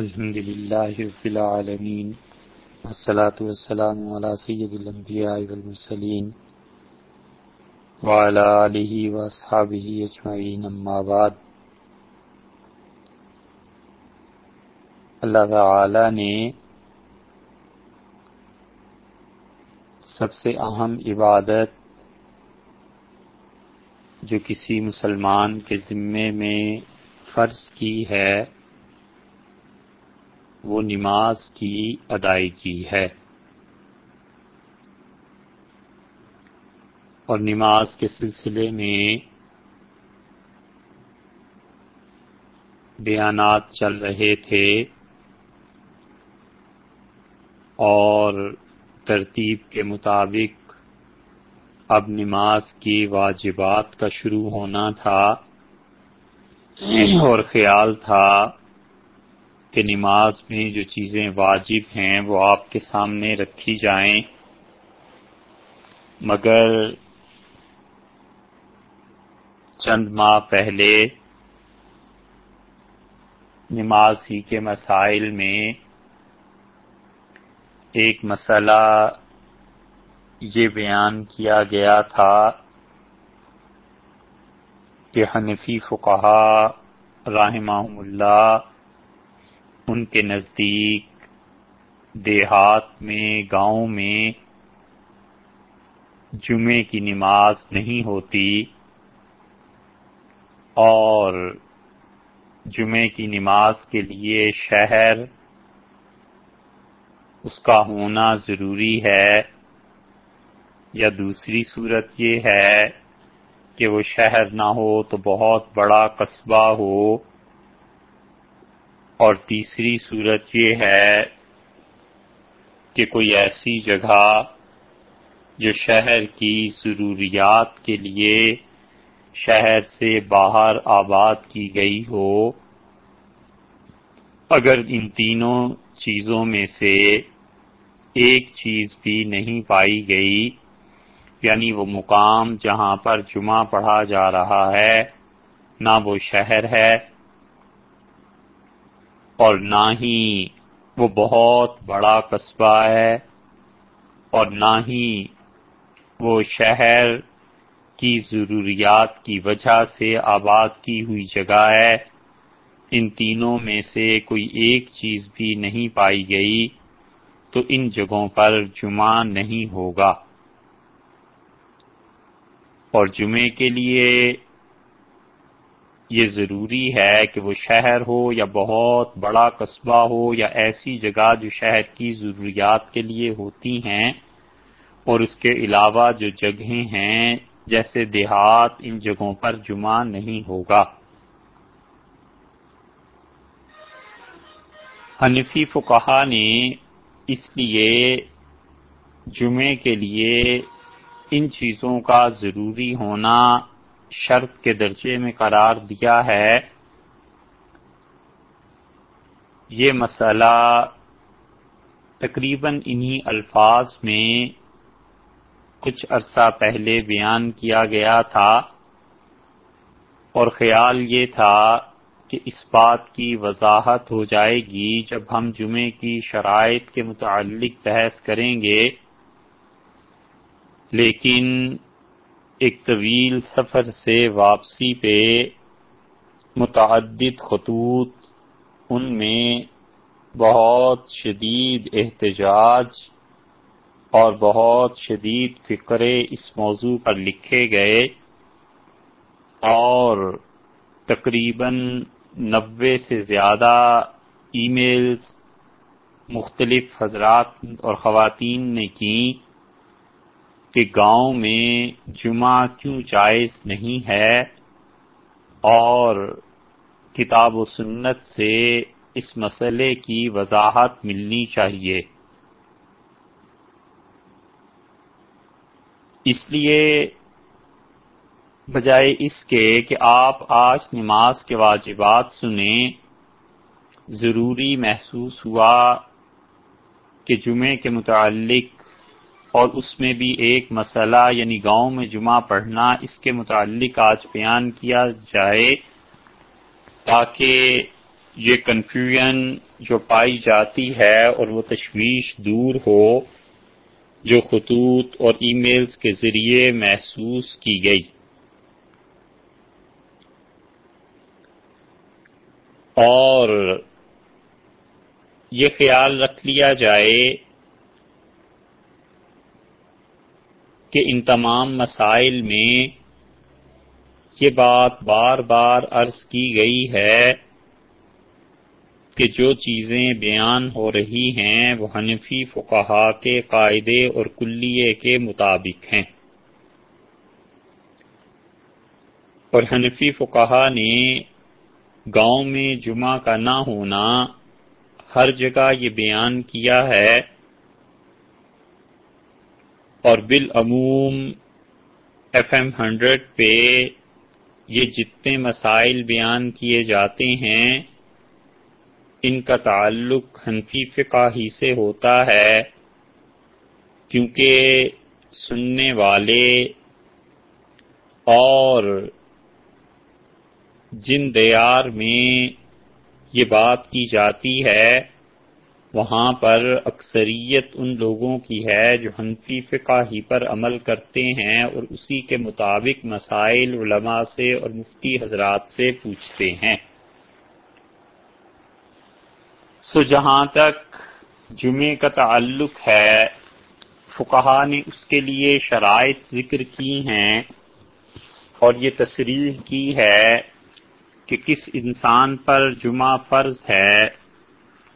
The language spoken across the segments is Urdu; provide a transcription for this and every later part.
الحمد لله رب العالمين والصلاة والسلام على سيد الأنبياء والمرسلين وعلى آله وأصحابه أجمعين أما بعد اللہ تعالی نے سب سے اہم عبادت جو کسی مسلمان کے ذمے میں فرض کی ہے وہ نماز کی ادائیگی ہے۔ اور نماز کے سلسلے میں بیانات چل رہے تھے اور ترتیب کے مطابق اب نماز کی واجبات کا شروع ہونا تھا اور خیال تھا کہ نماز میں جو چیزیں واجب ہیں وہ آپ کے سامنے رکھی جائیں۔ مگر چند ماہ پہلے نماز ہی کے مسائل میں ایک مسئلہ یہ بیان کیا گیا تھا کہ حنفی فقہا رحمہ اللہ ان کے نزدیک دیہات میں، گاؤں میں جمعے کی نماز نہیں ہوتی اور جمعے کی نماز کے لیے شہر اس کا ہونا ضروری ہے۔ یا دوسری صورت یہ ہے کہ وہ شہر نہ ہو تو بہت بڑا قصبہ ہو۔ اور تیسری صورت یہ ہے کہ کوئی ایسی جگہ جو شہر کی ضروریات کے لیے شہر سے باہر آباد کی گئی ہو، اگر ان تینوں چیزوں میں سے ایک چیز بھی نہیں پائی گئی یعنی وہ مقام جہاں پر جمعہ پڑھا جا رہا ہے، نہ وہ شہر ہے اور نہ ہی وہ بہت بڑا قصبہ ہے اور نہ ہی وہ شہر کی ضروریات کی وجہ سے آباد کی ہوئی جگہ ہے۔ ان تینوں میں سے کوئی ایک چیز بھی نہیں پائی گئی، تو ان جگہوں پر جمعہ نہیں ہوگا۔ اور جمعے کے لیے یہ ضروری ہے کہ وہ شہر ہو یا بہت بڑا قصبہ ہو یا ایسی جگہ جو شہر کی ضروریات کے لیے ہوتی ہیں اور اس کے علاوہ جو جگہیں ہیں جیسے دیہات، ان جگہوں پر جمعہ نہیں ہوگا۔ حنفی فقہا نے اس لیے جمعے کے لیے ان چیزوں کا ضروری ہونا شرط کے درجے میں قرار دیا ہے۔ یہ مسئلہ تقریباً انہی الفاظ میں کچھ عرصہ پہلے بیان کیا گیا تھا اور خیال یہ تھا کہ اس بات کی وضاحت ہو جائے گی جب ہم جمعے کی شرائط کے متعلق بحث کریں گے۔ لیکن ایک طویل سفر سے واپسی پہ متعدد خطوط، ان میں بہت شدید احتجاج اور بہت شدید فکرے اس موضوع پر لکھے گئے اور تقریباً نوے سے زیادہ ای میلز مختلف حضرات اور خواتین نے کی کہ گاؤں میں جمعہ کیوں جائز نہیں ہے اور کتاب و سنت سے اس مسئلے کی وضاحت ملنی چاہیے۔ اس لیے بجائے اس کے کہ آپ آج نماز کے واجبات سنیں، ضروری محسوس ہوا کہ جمعے کے متعلق اور اس میں بھی ایک مسئلہ یعنی گاؤں میں جمعہ پڑھنا، اس کے متعلق آج بیان کیا جائے تاکہ یہ کنفیوژن جو پائی جاتی ہے اور وہ تشویش دور ہو، جو خطوط اور ای میلز کے ذریعے محسوس کی گئی۔ اور یہ خیال رکھ لیا جائے کہ ان تمام مسائل میں یہ بات بار بار عرض کی گئی ہے کہ جو چیزیں بیان ہو رہی ہیں وہ حنفی فقہا کے قاعدے اور کلیے کے مطابق ہیں۔ اور حنفی فقہا نے گاؤں میں جمعہ کا نہ ہونا ہر جگہ یہ بیان کیا ہے اور بالعموم ایف ایم ہنڈریڈ پہ یہ جتنے مسائل بیان کیے جاتے ہیں، ان کا تعلق حنفی فقہ ہی سے ہوتا ہے، کیونکہ سننے والے اور جن دیار میں یہ بات کی جاتی ہے وہاں پر اکثریت ان لوگوں کی ہے جو حنفی فقہ ہی پر عمل کرتے ہیں اور اسی کے مطابق مسائل علماء سے اور مفتی حضرات سے پوچھتے ہیں۔ سو جہاں تک جمعے کا تعلق ہے فقہ نے اس کے لیے شرائط ذکر کی ہیں اور یہ تصریح کی ہے کہ کس انسان پر جمعہ فرض ہے۔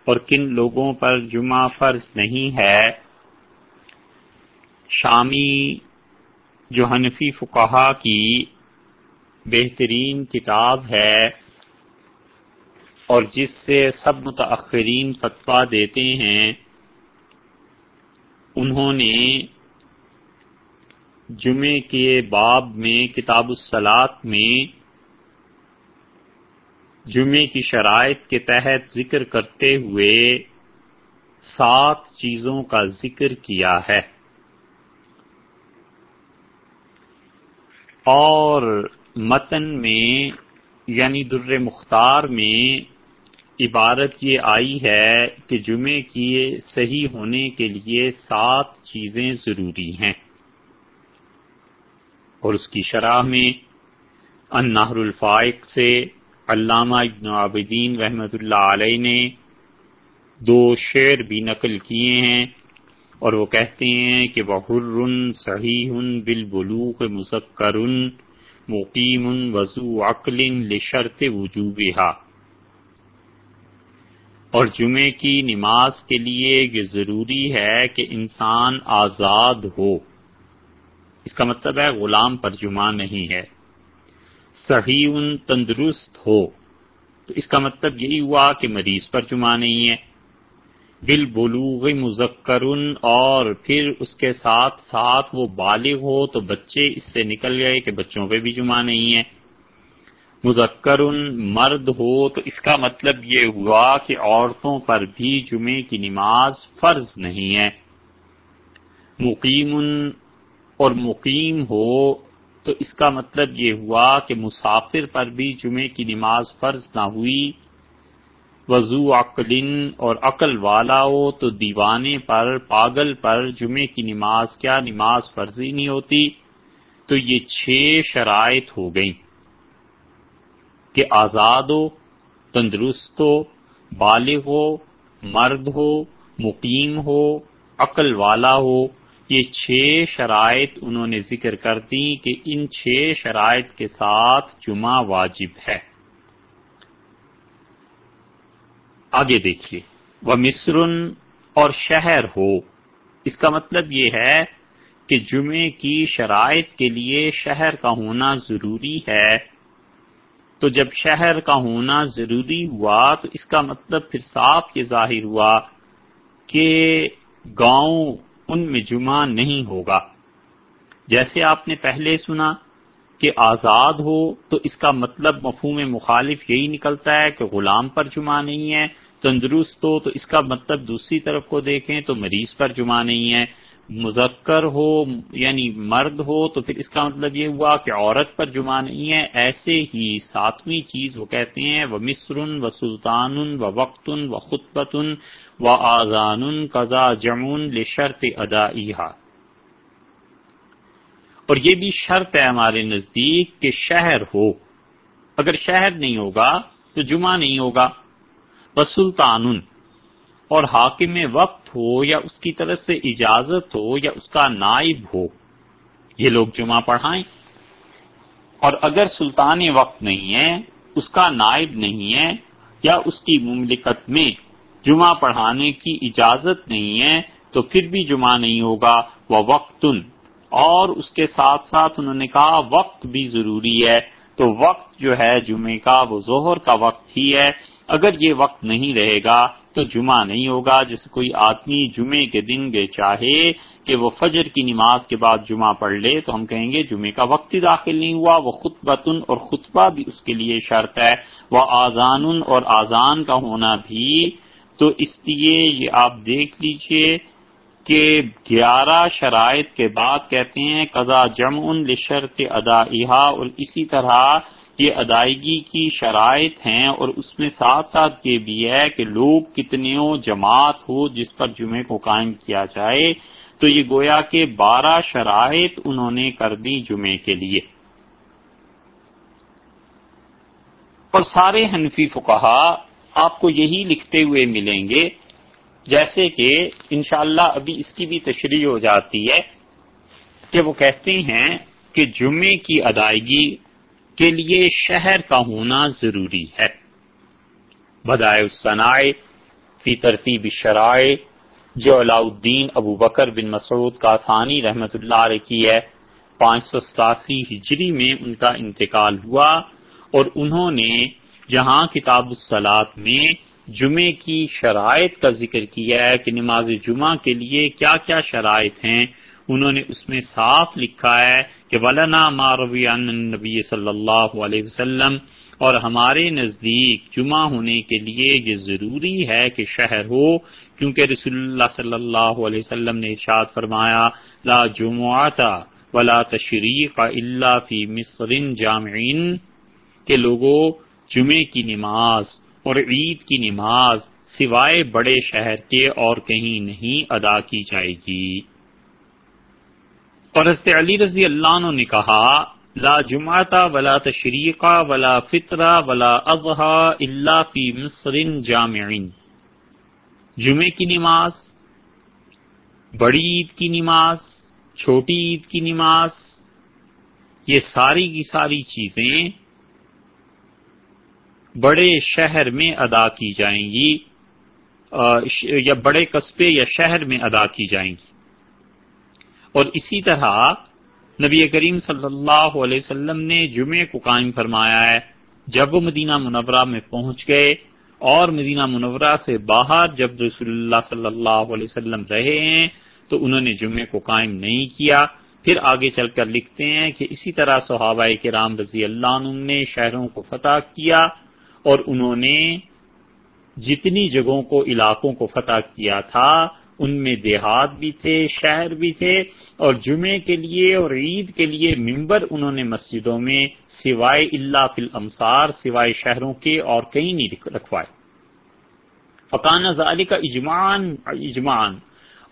اور کن لوگوں پر جمعہ فرض نہیں ہے؟ شامی جو حنفی فقہا کی بہترین کتاب ہے اور جس سے سب متاثرین فتویٰ دیتے ہیں، انہوں نے جمعے کے باب میں کتاب الصلاط میں جمعے کی شرائط کے تحت ذکر کرتے ہوئے سات چیزوں کا ذکر کیا ہے۔ اور متن میں یعنی در مختار میں عبارت یہ آئی ہے کہ جمعے کی صحیح ہونے کے لیے سات چیزیں ضروری ہیں۔ اور اس کی شرح میں، النہر الفائق سے علامہ ابن عابدین رحمۃ اللہ علیہ نے دو شعر بھی نقل کیے ہیں اور وہ کہتے ہیں کہ وہ حر صحیح بال بلوغ مذکر مقیم وضو عقل لشرط وجوبہ اور جمعے کی نماز کے لیے یہ ضروری ہے کہ انسان آزاد ہو۔ اس کا مطلب ہے غلام پر جمعہ نہیں ہے۔ صحیح تندرست ہو۔ تو اس کا مطلب یہی ہوا کہ مریض پر جمعہ نہیں ہے۔ بال بلوغ مذکر اور پھر اس کے ساتھ ساتھ وہ بالغ ہو تو بچے اس سے نکل گئے کہ بچوں پہ بھی جمعہ نہیں ہے۔ مذکر مرد ہو تو اس کا مطلب یہ ہوا کہ عورتوں پر بھی جمعے کی نماز فرض نہیں ہے۔ مقیم اور مقیم ہو تو اس کا مطلب یہ ہوا کہ مسافر پر بھی جمعے کی نماز فرض نہ ہوئی۔ وضو عقل اور عقل والا ہو تو دیوانے پر، پاگل پر جمعے کی نماز، کیا نماز فرضی نہیں ہوتی؟ تو یہ چھ شرائط ہو گئیں۔ کہ آزاد ہو، تندرست ہو، بالغ ہو، مرد ہو، مقیم ہو، عقل والا ہو یہ چھ شرائط انہوں نے ذکر کر دی کہ ان چھ شرائط کے ساتھ جمعہ واجب ہے۔ آگے دیکھیے۔ وہ مصر اور شہر ہو۔ اس کا مطلب یہ ہے کہ جمعے کی شرائط کے لیے شہر کا ہونا ضروری ہے۔ تو جب شہر کا ہونا ضروری ہوا تو اس کا مطلب پھر صاف یہ ظاہر ہوا کہ گاؤں ان میں جمعہ نہیں ہوگا۔ جیسے آپ نے پہلے سنا کہ آزاد ہو تو اس کا مطلب مفہوم مخالف یہی نکلتا ہے کہ غلام پر جمعہ نہیں ہے، تندرست ہو تو اس کا مطلب دوسری طرف کو دیکھیں تو مریض پر جمعہ نہیں ہے۔ مذکر ہو یعنی مرد ہو، تو پھر اس کا مطلب یہ ہوا کہ عورت پر جمعہ نہیں ہے، ایسے ہی ساتویں چیز وہ کہتے ہیں، وہ مصر و سلطان و وقت و خطبتن و آزان قزا جمون لشرط ادا اور یہ بھی شرط ہے ہمارے نزدیک کہ شہر ہو۔ اگر شہر نہیں ہوگا تو جمعہ نہیں ہوگا۔ بس سلطان اور حاکم وقت ہو یا اس کی طرف سے اجازت ہو یا اس کا نائب ہو۔ یہ لوگ جمعہ پڑھائیں۔ اور اگر سلطان وقت نہیں ہے، اس کا نائب نہیں ہے یا اس کی مملکت میں جمعہ پڑھانے کی اجازت نہیں ہے، تو پھر بھی جمعہ نہیں ہوگا۔ وہ وقتن۔ اور اس کے ساتھ ساتھ انہوں نے کہا، وقت بھی ضروری ہے۔ تو وقت جو ہے جمعے کا، وہ ظہر کا وقت ہی ہے۔ اگر یہ وقت نہیں رہے گا تو جمعہ نہیں ہوگا جیسے کوئی آدمی جمعے کے دن گئے چاہے کہ وہ فجر کی نماز کے بعد جمعہ پڑھ لے، تو ہم کہیں گے جمعے کا وقت ہی داخل نہیں ہوا، وہ خطبتن اور خطبہ بھی اس کے لیے شرط ہے، وہ آزان اور آزان کا ہونا بھی۔ تو اس لیے یہ آپ دیکھ لیجیے کہ گیارہ شرائط کے بعد کہتے ہیں، قضا جم ان لشرط ادا اور اسی طرح یہ ادائیگی کی شرائط ہیں اور اس میں ساتھ ساتھ یہ بھی ہے کہ لوگ کتنے جماعت ہو جس پر جمعے کو قائم کیا جائے، تو یہ گویا کہ بارہ شرائط انہوں نے کر دی جمعے کے لیے۔ اور سارے حنفی فکہ آپ کو یہی لکھتے ہوئے ملیں گے، جیسے کہ انشاءاللہ ابھی اس کی بھی تشریح ہو جاتی ہے کہ وہ کہتے ہیں کہ جمعے کی ادائیگی کے لیے شہر کا ہونا ضروری ہے۔ بدائے الصنائے فی ترتیب شرائع جو علاء الدین ابو بکر بن مسعود کا ثانی رحمت اللہ علیہ کی ہے۔ پانچ سو ستاسی ہجری میں ان کا انتقال ہوا اور انہوں نے جہاں کتاب الصلاط میں جمعے کی شرائط کا ذکر کیا ہے کہ نماز جمعہ کے لیے کیا کیا شرائط ہیں۔ انہوں نے اس میں صاف لکھا ہے کہ ولنا ماروی نبی صلی اللہ علیہ وسلم اور ہمارے نزدیک جمعہ ہونے کے لیے یہ ضروری ہے کہ شہر ہو، کیونکہ رسول اللہ صلی اللہ علیہ وسلم نے ارشاد فرمایا، لا جمعتا ولا تشریق الا فی مصر جامعین کے لوگوں جمعے کی نماز اور عید کی نماز سوائے بڑے شہر کے اور کہیں نہیں ادا کی جائے گی۔ اور حضرت علی رضی اللہ عنہ نے کہا، لا جمعتا ولا تشریقہ ولا فطرہ ولا اضحا اللہ فی مصر جامعین جمعے کی نماز، بڑی عید کی نماز، چھوٹی عید کی نماز، یہ ساری کی ساری چیزیں بڑے شہر میں ادا کی جائیں گی یا بڑے قصبے یا شہر میں ادا کی جائیں گی۔ اور اسی طرح نبی کریم صلی اللہ علیہ وسلم نے جمعے کو قائم فرمایا ہے۔ جب وہ مدینہ منورہ میں پہنچ گئے اور مدینہ منورہ سے باہر جب رسول اللہ صلی اللہ علیہ وسلم رہے ہیں تو انہوں نے جمعے کو قائم نہیں کیا۔ پھر آگے چل کر لکھتے ہیں کہ اسی طرح صحابہ کے رام رضی اللہ عنہ نے شہروں کو فتح کیا اور انہوں نے جتنی جگہوں کو، علاقوں کو فتح کیا تھا ان میں دیہات بھی تھے، شہر بھی تھے، اور جمعے کے لیے اور عید کے لیے ممبر انہوں نے مسجدوں میں سوائے اللہ فل امسار سوائے شہروں کے اور کہیں نہیں رکھوائے۔ فقان ظالی کا اجمان اجمان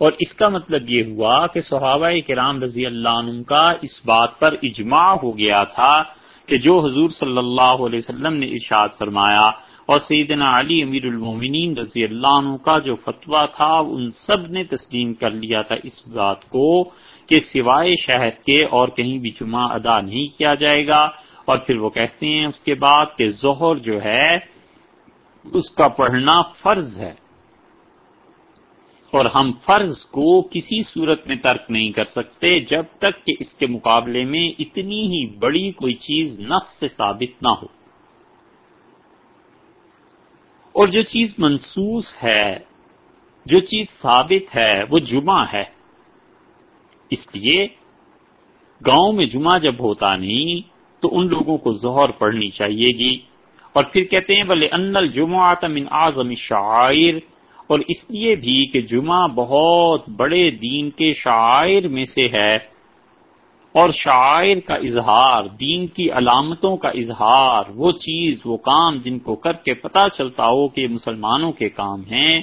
اور اس کا مطلب یہ ہوا کہ صحابہ کرام رضی اللہ عنہ کا اس بات پر اجماع ہو گیا تھا کہ جو حضور صلی اللہ علیہ وسلم نے ارشاد فرمایا اور سیدنا علی امیر المومنین رضی اللہ عنہ کا جو فتویٰ تھا، ان سب نے تسلیم کر لیا تھا اس بات کو کہ سوائے شہر کے اور کہیں بھی جمعہ ادا نہیں کیا جائے گا۔ اور پھر وہ کہتے ہیں اس کے بعد کہ ظہر جو ہے، اس کا پڑھنا فرض ہے۔ اور ہم فرض کو کسی صورت میں ترک نہیں کر سکتے جب تک کہ اس کے مقابلے میں اتنی ہی بڑی کوئی چیز نس سے ثابت نہ ہو۔ اور جو چیز منسوس ہے، جو چیز ثابت ہے، وہ جمعہ ہے۔ اس لیے گاؤں میں جمعہ جب ہوتا نہیں، تو ان لوگوں کو زہر پڑھنی چاہیے گی۔ اور پھر کہتے ہیں بلے ان الجمعہ من اعظم شاعر اور اس لیے بھی کہ جمعہ بہت بڑے دین کے شاعر میں سے ہے۔ اور شاعر کا اظہار، دین کی علامتوں کا اظہار، وہ چیز، وہ کام جن کو کر کے پتا چلتا ہو کہ مسلمانوں کے کام ہیں،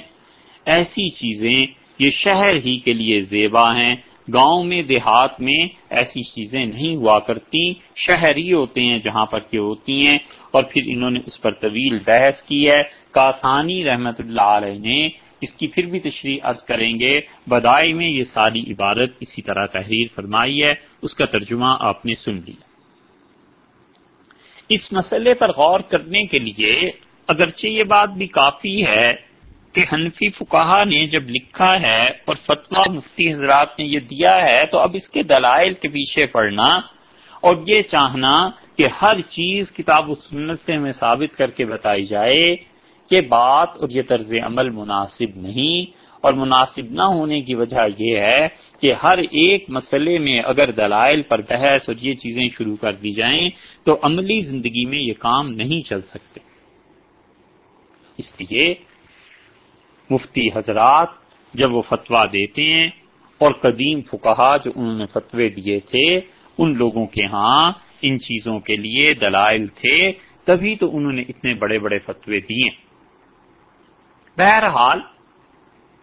ایسی چیزیں، یہ شہر ہی کے لیے زیبا ہیں، گاؤں میں، دیہات میں ایسی چیزیں نہیں ہوا کرتی شہری ہوتے ہیں جہاں پر کہ ہوتی ہیں، اور پھر انہوں نے اس پر طویل بحث کی ہے، کاسانی رحمت اللہ علیہ نے اس کی پھر بھی تشریح عرض کریں گے بدائی میں یہ ساری عبارت اسی طرح تحریر فرمائی ہے، اس کا ترجمہ آپ نے سن لیا۔ اس مسئلے پر غور کرنے کے لیے اگرچہ یہ بات بھی کافی ہے کہ حنفی فکاہا نے جب لکھا ہے اور فتویٰ مفتی حضرات نے یہ دیا ہے، تو اب اس کے دلائل کے پیچھے پڑنا اور یہ چاہنا کہ ہر چیز کتاب و سنت سے ہمیں ثابت کر کے بتائی جائے کہ بات اور یہ طرز عمل مناسب نہیں اور مناسب نہ ہونے کی وجہ یہ ہے کہ ہر ایک مسئلے میں اگر دلائل پر بحث اور یہ چیزیں شروع کر دی جائیں تو عملی زندگی میں یہ کام نہیں چل سکتے۔ اس لیے مفتی حضرات جب وہ فتویٰ دیتے ہیں اور قدیم فکہ جو انہوں نے فتوے دیے تھے، ان لوگوں کے ہاں ان چیزوں کے لیے دلائل تھے، تبھی تو انہوں نے اتنے بڑے بڑے فتوے دیے۔ بہرحال،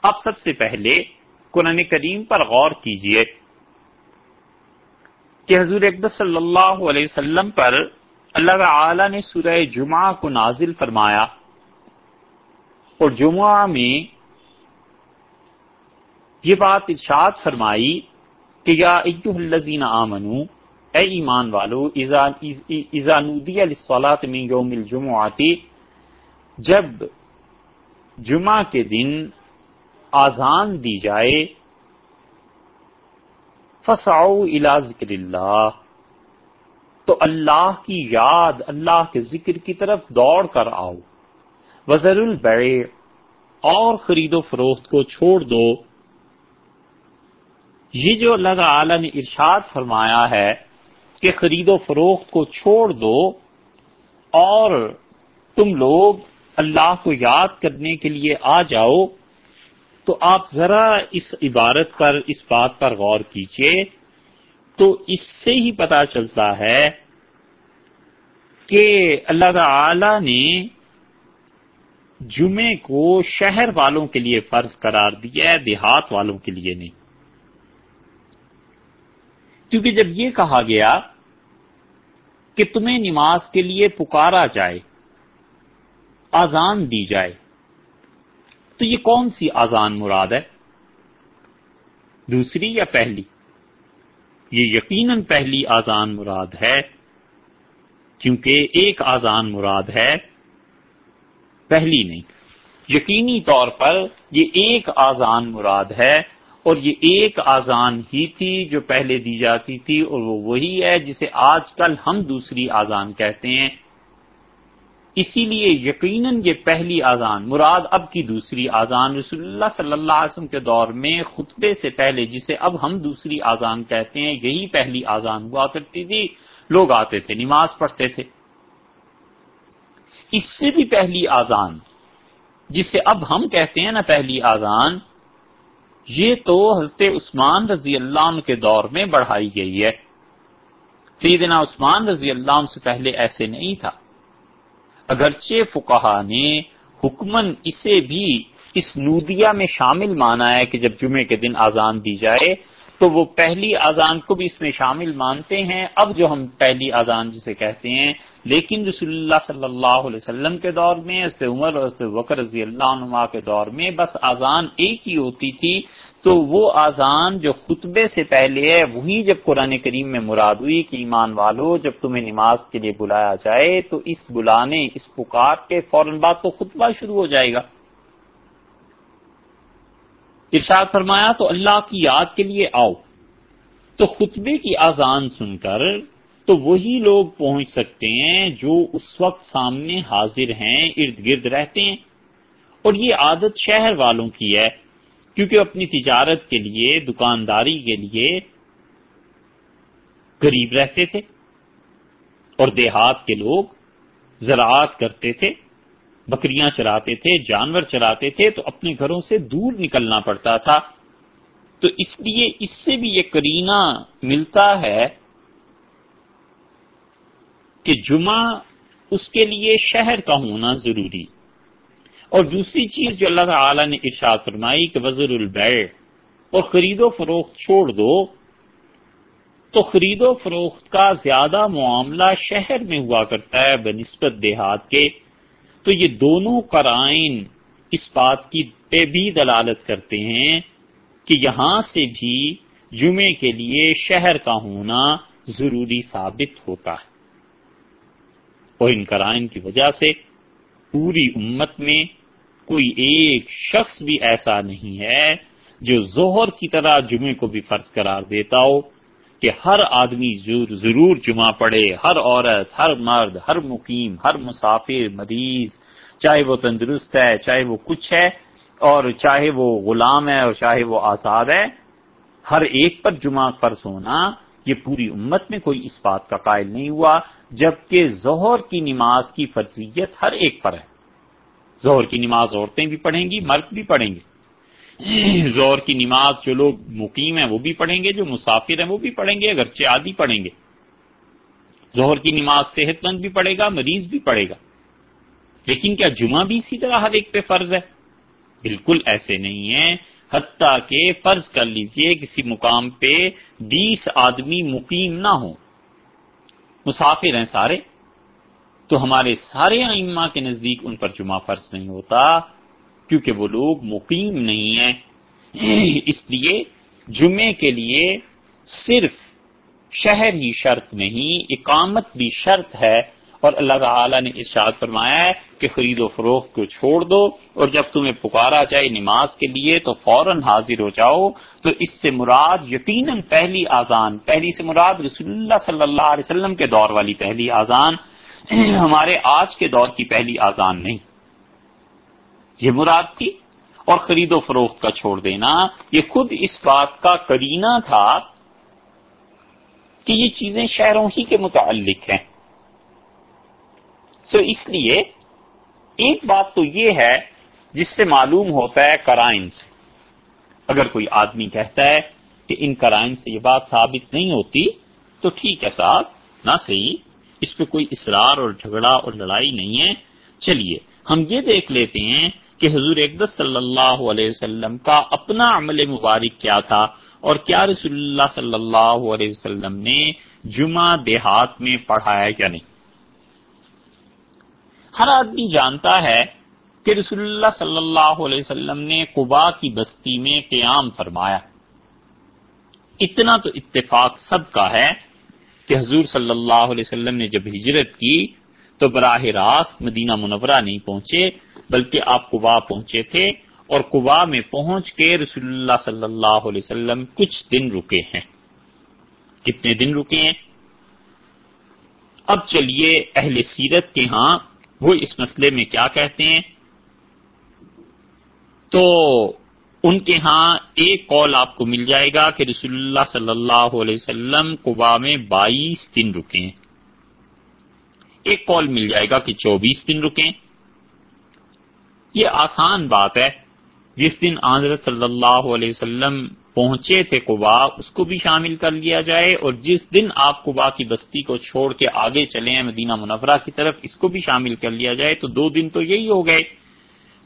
اب سب سے پہلے قرآن کریم پر غور کیجیے کہ حضور اقبال صلی اللہ علیہ وسلم پر اللہ تعالی نے سورہ جمعہ کو نازل فرمایا اور جمعہ میں یہ بات ارشاد فرمائی کہ یا ایوہ الذین آمنو، اے ایمان والو ایزانودی علیہ الصلاة من یوم الجمعاتی جب جمعہ کے دن آزان دی جائے فساؤ الا ذکر اللہ تو اللہ کی یاد، اللہ کے ذکر کی طرف دوڑ کر آؤ۔ وزر البے اور خرید و فروخت کو چھوڑ دو۔ یہ جو اللہ تعالی نے ارشاد فرمایا ہے کہ خرید و فروخت کو چھوڑ دو اور تم لوگ اللہ کو یاد کرنے کے لیے آ جاؤ، تو آپ ذرا اس عبارت پر، اس بات پر غور کیجیے۔ تو اس سے ہی پتا چلتا ہے کہ اللہ تعالی نے جمعے کو شہر والوں کے لیے فرض قرار دیا ہے، دیہات والوں کے لیے نہیں۔ کیونکہ جب یہ کہا گیا کہ تمہیں نماز کے لیے پکارا جائے آزان دی جائے۔ تو یہ کون سی آزان مراد ہے؟ دوسری یا پہلی؟ یہ یقیناً پہلی آزان مراد ہے، کیونکہ ایک آزان مراد ہے، پہلی نہیں۔ یقینی طور پر یہ ایک آزان مراد ہے، اور یہ ایک آزان ہی تھی جو پہلے دی جاتی تھی، اور وہ وہی ہے جسے آج کل ہم دوسری آزان کہتے ہیں۔ اسی لیے یقیناً یہ پہلی آزان مراد اب کی دوسری آزان رسول اللہ صلی اللہ علیہ وسلم کے دور میں خطبے سے پہلے، جسے اب ہم دوسری آزان کہتے ہیں، یہی پہلی آزان ہوا کرتی تھی۔ لوگ آتے تھے، نماز پڑھتے تھے۔ اس سے بھی پہلی آزان جسے اب ہم کہتے ہیں نا پہلی آزان یہ تو حضرت عثمان رضی اللہ عنہ کے دور میں بڑھائی گئی ہے۔ سیدنا عثمان رضی اللہ عنہ سے پہلے ایسے نہیں تھا۔ اگرچہ فکہ نے حکمن اسے بھی اس نودیا میں شامل مانا ہے کہ جب جمعے کے دن آزان دی جائے، تو وہ پہلی آزان کو بھی اس میں شامل مانتے ہیں۔ اب جو ہم پہلی آزان جسے کہتے ہیں، لیکن رسول اللہ صلی اللہ علیہ وسلم کے دور میں، حضرت عمر اور حضرت وکر رضی اللہ عنہ کے دور میں بس آزان ایک ہی ہوتی تھی۔ تو وہ آزان جو خطبے سے پہلے ہے، وہی جب قرآن کریم میں مراد ہوئی کہ ایمان والو، جب تمہیں نماز کے لیے بلایا جائے، تو اس بلانے، اس پکار کے فوراً بعد تو خطبہ شروع ہو جائے گا۔ ارشاد فرمایا، تو اللہ کی یاد کے لیے آؤ۔ تو خطبے کی آزان سن کر، تو وہی لوگ پہنچ سکتے ہیں جو اس وقت سامنے حاضر ہیں، ارد گرد رہتے ہیں۔ اور یہ عادت شہر والوں کی ہے۔ کیونکہ اپنی تجارت کے لیے، دکانداری کے لیے غریب رہتے تھے اور دیہات کے لوگ زراعت کرتے تھے، بکریاں چراتے تھے، جانور چراتے تھے، تو اپنے گھروں سے دور نکلنا پڑتا تھا۔ تو اس لیے اس سے بھی یہ کرینہ ملتا ہے کہ جمعہ اس کے لیے شہر کا ہونا ضروری۔ اور دوسری چیز جو اللہ تعالی نے ارشاد فرمائی کہ وزر البیع اور خرید و فروخت چھوڑ دو، تو خرید و فروخت کا زیادہ معاملہ شہر میں ہوا کرتا ہے بنسبت دیہات کے، تو یہ دونوں قرائن اس بات کی پہ بھی دلالت کرتے ہیں کہ یہاں سے بھی جمعے کے لیے شہر کا ہونا ضروری ثابت ہوتا ہے۔ اور ان کرائن کی وجہ سے پوری امت میں کوئی ایک شخص بھی ایسا نہیں ہے جو ظہر کی طرح جمعے کو بھی فرض قرار دیتا ہو کہ ہر آدمی ضرور جمعہ پڑھے، ہر عورت، ہر مرد، ہر مقیم، ہر مسافر، مریض، چاہے وہ تندرست ہے، چاہے وہ کچھ ہے، اور چاہے وہ غلام ہے اور چاہے وہ آزاد ہے، ہر ایک پر جمعہ فرض ہونا یہ پوری امت میں کوئی اس بات کا قائل نہیں ہوا، جبکہ ظہر کی نماز کی فرضیت ہر ایک پر ہے۔ ظہر کی نماز عورتیں بھی پڑھیں گی، مرد بھی پڑھیں گے۔ زور کی نماز جو لوگ مقیم ہیں وہ بھی پڑھیں گے، جو مسافر ہیں وہ بھی پڑھیں گے، اگرچہ عادی پڑھیں گے۔ ظہر کی نماز صحت مند بھی پڑھے گا، مریض بھی پڑھے گا۔ لیکن کیا جمعہ بھی اسی طرح ہر ایک پہ فرض ہے؟ بالکل ایسے نہیں ہے۔ حتیٰ کہ فرض کر لیجیے کسی مقام پہ بیس آدمی مقیم نہ ہو مسافر ہیں سارے۔ تو ہمارے سارے ائمہ کے نزدیک ان پر جمعہ فرض نہیں ہوتا، کیونکہ وہ لوگ مقیم نہیں ہیں۔ اس لیے جمعے کے لیے صرف شہر ہی شرط نہیں، اقامت بھی شرط ہے۔ اور اللہ تعالی نے ارشاد فرمایا ہے کہ خرید و فروخت کو چھوڑ دو، اور جب تمہیں پکارا جائے نماز کے لیے تو فوراً حاضر ہو جاؤ۔ تو اس سے مراد یقیناً پہلی آزان پہلی سے مراد رسول اللہ صلی اللہ علیہ وسلم کے دور والی پہلی آزان ہمارے آج کے دور کی پہلی آزان نہیں۔ یہ مراد تھی اور خرید و فروخت کا چھوڑ دینا۔ یہ خود اس بات کا کرینہ تھا کہ یہ چیزیں شہروں ہی کے متعلق ہیں۔ سو اس لیے ایک بات تو یہ ہے جس سے معلوم ہوتا ہے کرائن سے۔ اگر کوئی آدمی کہتا ہے کہ ان کرائن سے یہ بات ثابت نہیں ہوتی تو ٹھیک ہے صاحب، نہ صحیح۔ اس پہ کوئی اصرار اور جھگڑا اور لڑائی نہیں ہے۔ چلیے، ہم یہ دیکھ لیتے ہیں کہ حضور اقدس صلی اللہ علیہ وسلم کا اپنا عمل مبارک کیا تھا اور کیا رسول اللہ صلی اللہ علیہ وسلم نے جمعہ دیہات میں پڑھایا یا نہیں۔ ہر آدمی جانتا ہے کہ رسول اللہ صلی اللہ علیہ وسلم نے قبا کی بستی میں قیام فرمایا۔ اتنا تو اتفاق سب کا ہے کہ حضور صلی اللہ علیہ وسلم نے جب ہجرت کی تو براہ راست مدینہ منورہ نہیں پہنچے، بلکہ آپ کبا پہنچے تھے اور کبا میں پہنچ کے رسول اللہ صلی اللہ علیہ وسلم کچھ دن رکے ہیں۔ کتنے دن رکے ہیں؟ اب چلیے اہل سیرت کے ہاں وہ اس مسئلے میں کیا کہتے ہیں؟ تو ان کے ہاں ایک کال آپ کو مل جائے گا کہ رسول اللہ صلی اللہ علیہ وسلم کبا میں بائیس دن رکے ہیں ایک کال مل جائے گا کہ چوبیس دن رکیں۔ یہ آسان بات ہے۔ جس دن آضرت صلی اللہ علیہ وسلم پہنچے تھے قبا اس کو بھی شامل کر لیا جائے اور جس دن آپ قبا کی بستی کو چھوڑ کے آگے چلے ہیں مدینہ منورہ کی طرف، اس کو بھی شامل کر لیا جائے تو دو دن تو یہی ہو گئے۔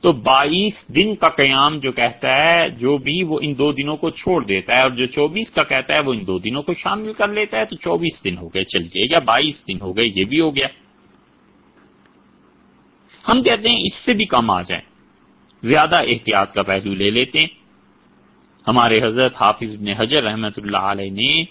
تو بائیس دن کا قیام جو کہتا ہے، جو بھی وہ ان دو دنوں کو چھوڑ دیتا ہے، اور جو چوبیس کا کہتا ہے، وہ ان دو دنوں کو شامل کر لیتا ہے، تو چوبیس دن ہو گئے چلیے یا بائیس دن ہو گئے، یہ بھی ہو گیا۔ ہم کہتے ہیں اس سے بھی کم آ جائیں۔ زیادہ احتیاط کا پہلو لے لیتے ہیں۔ ہمارے حضرت حافظ ابن حجر رحمت اللہ علیہ نے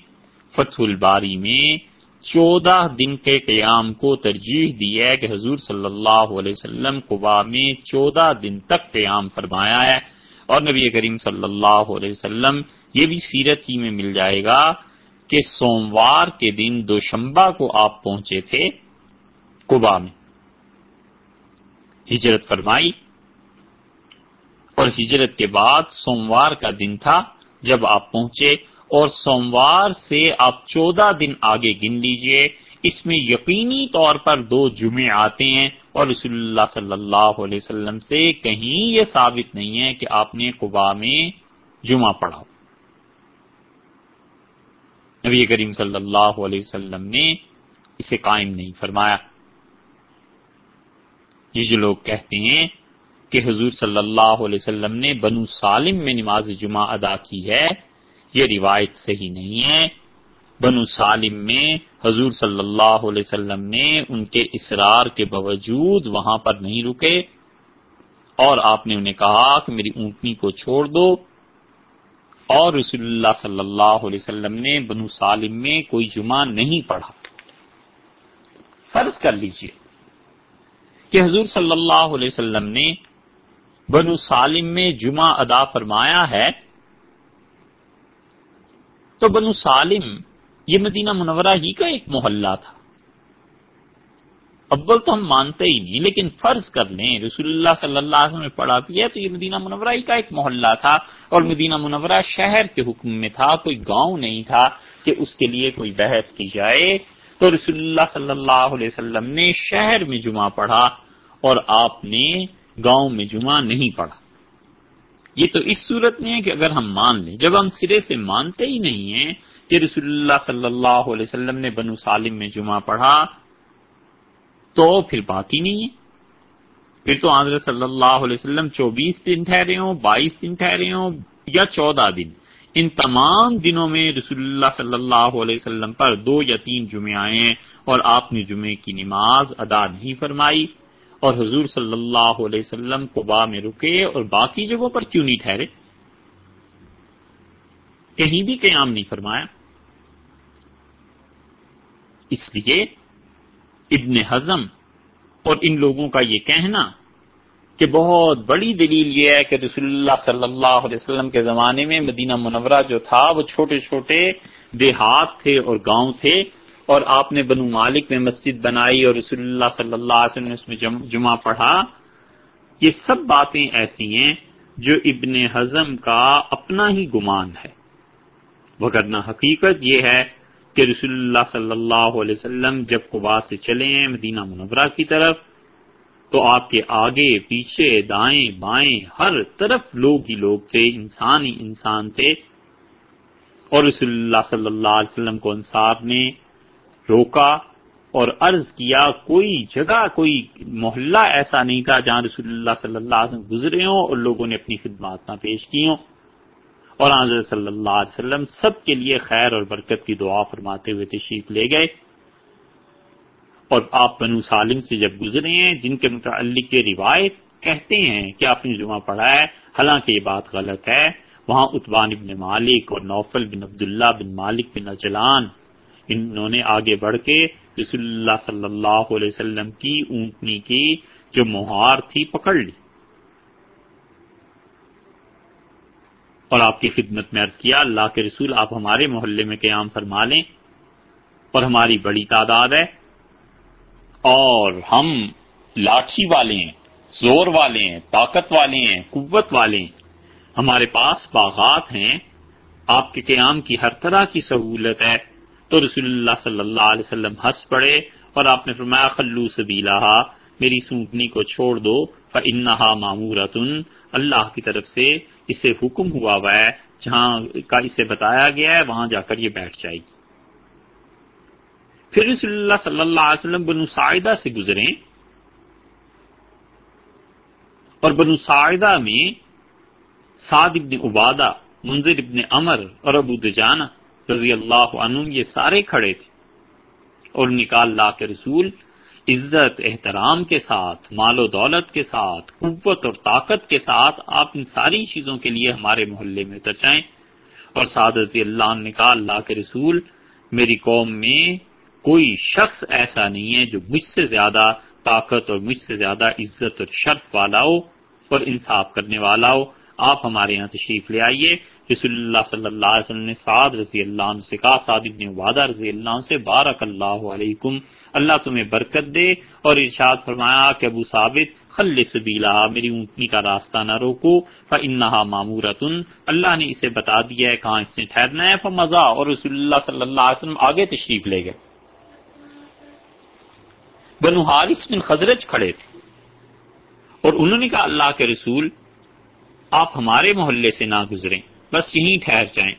فتح الباری میں چودہ دن کے قیام کو ترجیح دی ہے کہ حضور صلی اللہ علیہ وسلم قبا میں چودہ دن تک قیام فرمایا ہے اور نبی کریم صلی اللہ علیہ وسلم یہ بھی سیرت ہی میں مل جائے گا کہ سوموار کے دن دوشمبا کو آپ پہنچے تھے قبا میں۔ ہجرت فرمائی اور ہجرت کے بعد سوموار کا دن تھا جب آپ پہنچے اور سوموار سے آپ چودہ دن آگے گن لیجیے۔ اس میں یقینی طور پر دو جمعے آتے ہیں اور رسول اللہ صلی اللہ علیہ وسلم سے کہیں یہ ثابت نہیں ہے کہ آپ نے قبا میں جمعہ پڑھا نبی کریم صلی اللہ علیہ وسلم نے اسے قائم نہیں فرمایا۔ یہ جو لوگ کہتے ہیں کہ حضور صلی اللہ علیہ وسلم نے بنو سالم میں نماز جمعہ ادا کی ہے یہ روایت صحیح نہیں ہے۔ بنو سالم میں حضور صلی اللہ علیہ وسلم نے ان کے اسرار کے باوجود وہاں پر نہیں رکے۔ اور آپ نے انہیں کہا کہ میری اونٹنی کو چھوڑ دو۔ اور رسول اللہ صلی اللہ علیہ وسلم نے بنو سالم میں کوئی جمعہ نہیں پڑھا۔ فرض کر لیجیے کہ حضور صلی اللہ علیہ وسلم نے بنو سالم میں جمعہ ادا فرمایا ہے۔ تو بنو سالم، یہ مدینہ منورہ ہی کا ایک محلہ تھا۔ اول تو ہم مانتے ہی نہیں، لیکن فرض کر لیں، رسول اللہ صلی اللہ علیہ وسلم نے پڑھا بھی ہے تو یہ مدینہ منورہ ہی کا ایک محلہ تھا۔ اور مدینہ منورہ شہر کے حکم میں تھا، کوئی گاؤں نہیں تھا کہ اس کے لیے کوئی بحث کی جائے۔ تو رسول اللہ صلی اللہ علیہ وسلم نے شہر میں جمعہ پڑھا اور آپ نے گاؤں میں جمعہ نہیں پڑھا۔ یہ تو اس صورت میں ہے کہ اگر ہم مان لیں، جب ہم سرے سے مانتے ہی نہیں ہیں کہ رسول اللہ صلی اللہ علیہ وسلم نے بنو سالم میں جمعہ پڑھا، تو پھر بات ہی نہیں ہے۔ پھر تو حضرت صلی اللہ علیہ وسلم چوبیس دن ٹھہرے ہوں، بائیس دن ٹھہرے ہوں یا چودہ دن۔ ان تمام دنوں میں رسول اللہ صلی اللہ علیہ وسلم پر دو یا تین جمعے آئے اور آپ نے جمعے کی نماز ادا نہیں فرمائی۔ اور حضور صلی اللہ علیہ وسلم قبا میں رکے اور باقی جگہوں پر کیوں نہیں ٹھہرے؟ کہیں بھی قیام نہیں فرمایا۔ اس لیے ابن ہزم اور ان لوگوں کا یہ کہنا کہ بہت بڑی دلیل یہ ہے کہ رسول اللہ صلی اللہ علیہ وسلم کے زمانے میں مدینہ منورہ جو تھا وہ چھوٹے چھوٹے دیہات تھے اور گاؤں تھے۔ اور آپ نے بنو مالک میں مسجد بنائی اور رسول اللہ صلی اللہ علیہ وسلم نے اس میں جمعہ پڑھا۔ یہ سب باتیں ایسی ہیں جو ابن حزم کا اپنا ہی گمان ہے۔ وغیرہ حقیقت یہ ہے کہ رسول اللہ صلی اللہ علیہ وسلم جب قبا سے چلے ہیں مدینہ منورہ کی طرف، تو آپ کے آگے، پیچھے، دائیں، بائیں، ہر طرف لوگ ہی لوگ تھے، انسان ہی انسان تھے۔ اور رسول اللہ صلی اللہ علیہ وسلم کو انصار نے روکا اور عرض کیا، کوئی جگہ، کوئی محلہ ایسا نہیں تھا جہاں رسول اللہ صلی اللہ علیہ وسلم گزرے ہوں اور لوگوں نے اپنی خدمات نہ پیش کی ہوں۔ اور حضرت صلی اللہ علیہ وسلم سب کے لیے خیر اور برکت کی دعا فرماتے ہوئے تشریف لے گئے۔ اور آپ بنو سالم سے جب گزرے ہیں، جن کے متعلق کے روایت کہتے ہیں کہ آپ نے جمعہ پڑھا ہے، حالانکہ یہ بات غلط ہے۔ وہاں اتبان ابن مالک اور نوفل بن عبداللہ بن مالک بن اجلان انہوں نے آگے بڑھ کے رسول اللہ صلی اللہ علیہ وسلم کی اونٹنی کی جو مہار تھی پکڑ لی۔ اور آپ کی خدمت میں عرض کیا، اللہ کے رسول، آپ ہمارے محلے میں قیام فرما لیں، اور ہماری بڑی تعداد ہے، اور ہم لاٹھی والے ہیں، زور والے ہیں، طاقت والے ہیں، قوت والے ہیں۔ ہمارے پاس باغات ہیں، آپ کے قیام کی ہر طرح کی سہولت ہے۔ تو رسول اللہ صلی اللہ علیہ وسلم ہنس پڑے اور آپ نے فرمایا، خلو سبیلا میری سونپنی کو چھوڑ دو انہا معمورتن اللہ کی طرف سے اسے حکم ہوا ہوا ہے، جہاں کا اسے بتایا گیا ہے، وہاں جا کر یہ بیٹھ جائے گی۔ پھر رسول اللہ صلی اللہ علیہ وسلم بنو سائدہ سے گزرے۔ اور بنو سائدہ میں سعد ابن عبادہ منظر ابن امر اور ابو دجانہ رضی اللہ عنہ، یہ سارے کھڑے تھے۔ اور نکال اللہ کے رسول، عزت، احترام کے ساتھ، مال و دولت کے ساتھ، قوت اور طاقت کے ساتھ آپ ان ساری چیزوں کے لیے ہمارے محلے میں ترچائیں اور سعد رضی اللہ نے کہا اللہ کے رسول، میری قوم میں کوئی شخص ایسا نہیں ہے جو مجھ سے زیادہ طاقت اور مجھ سے زیادہ عزت اور شرف والا ہو اور انصاف کرنے والا ہو۔ آپ ہمارے یہاں تشریف لے آئیے۔ رسول اللہ صلی اللہ علیہ وسلم نے سعد رضی اللہ عنہ سے کہا، سعد ابن وعدہ رضی اللہ عنہ سے، بارک اللہ علیکم، اللہ تمہیں برکت دے اور ارشاد فرمایا کہ ابو ثابت، خل سبیلا میری اونٹنی کا راستہ نہ روکو فانہا مامورتن اللہ نے اسے بتا دیا ہے کہاں اس نے ٹھہرنا ہے فمزا اور رسول اللہ صلی اللہ علیہ وسلم آگے تشریف لے گئے۔ بنو حارث بن خزرج کھڑے تھے اور انہوں نے کہا، اللہ کے رسول، آپ ہمارے محلے سے نہ گزریں۔ بس یہیں ٹھہر جائیں۔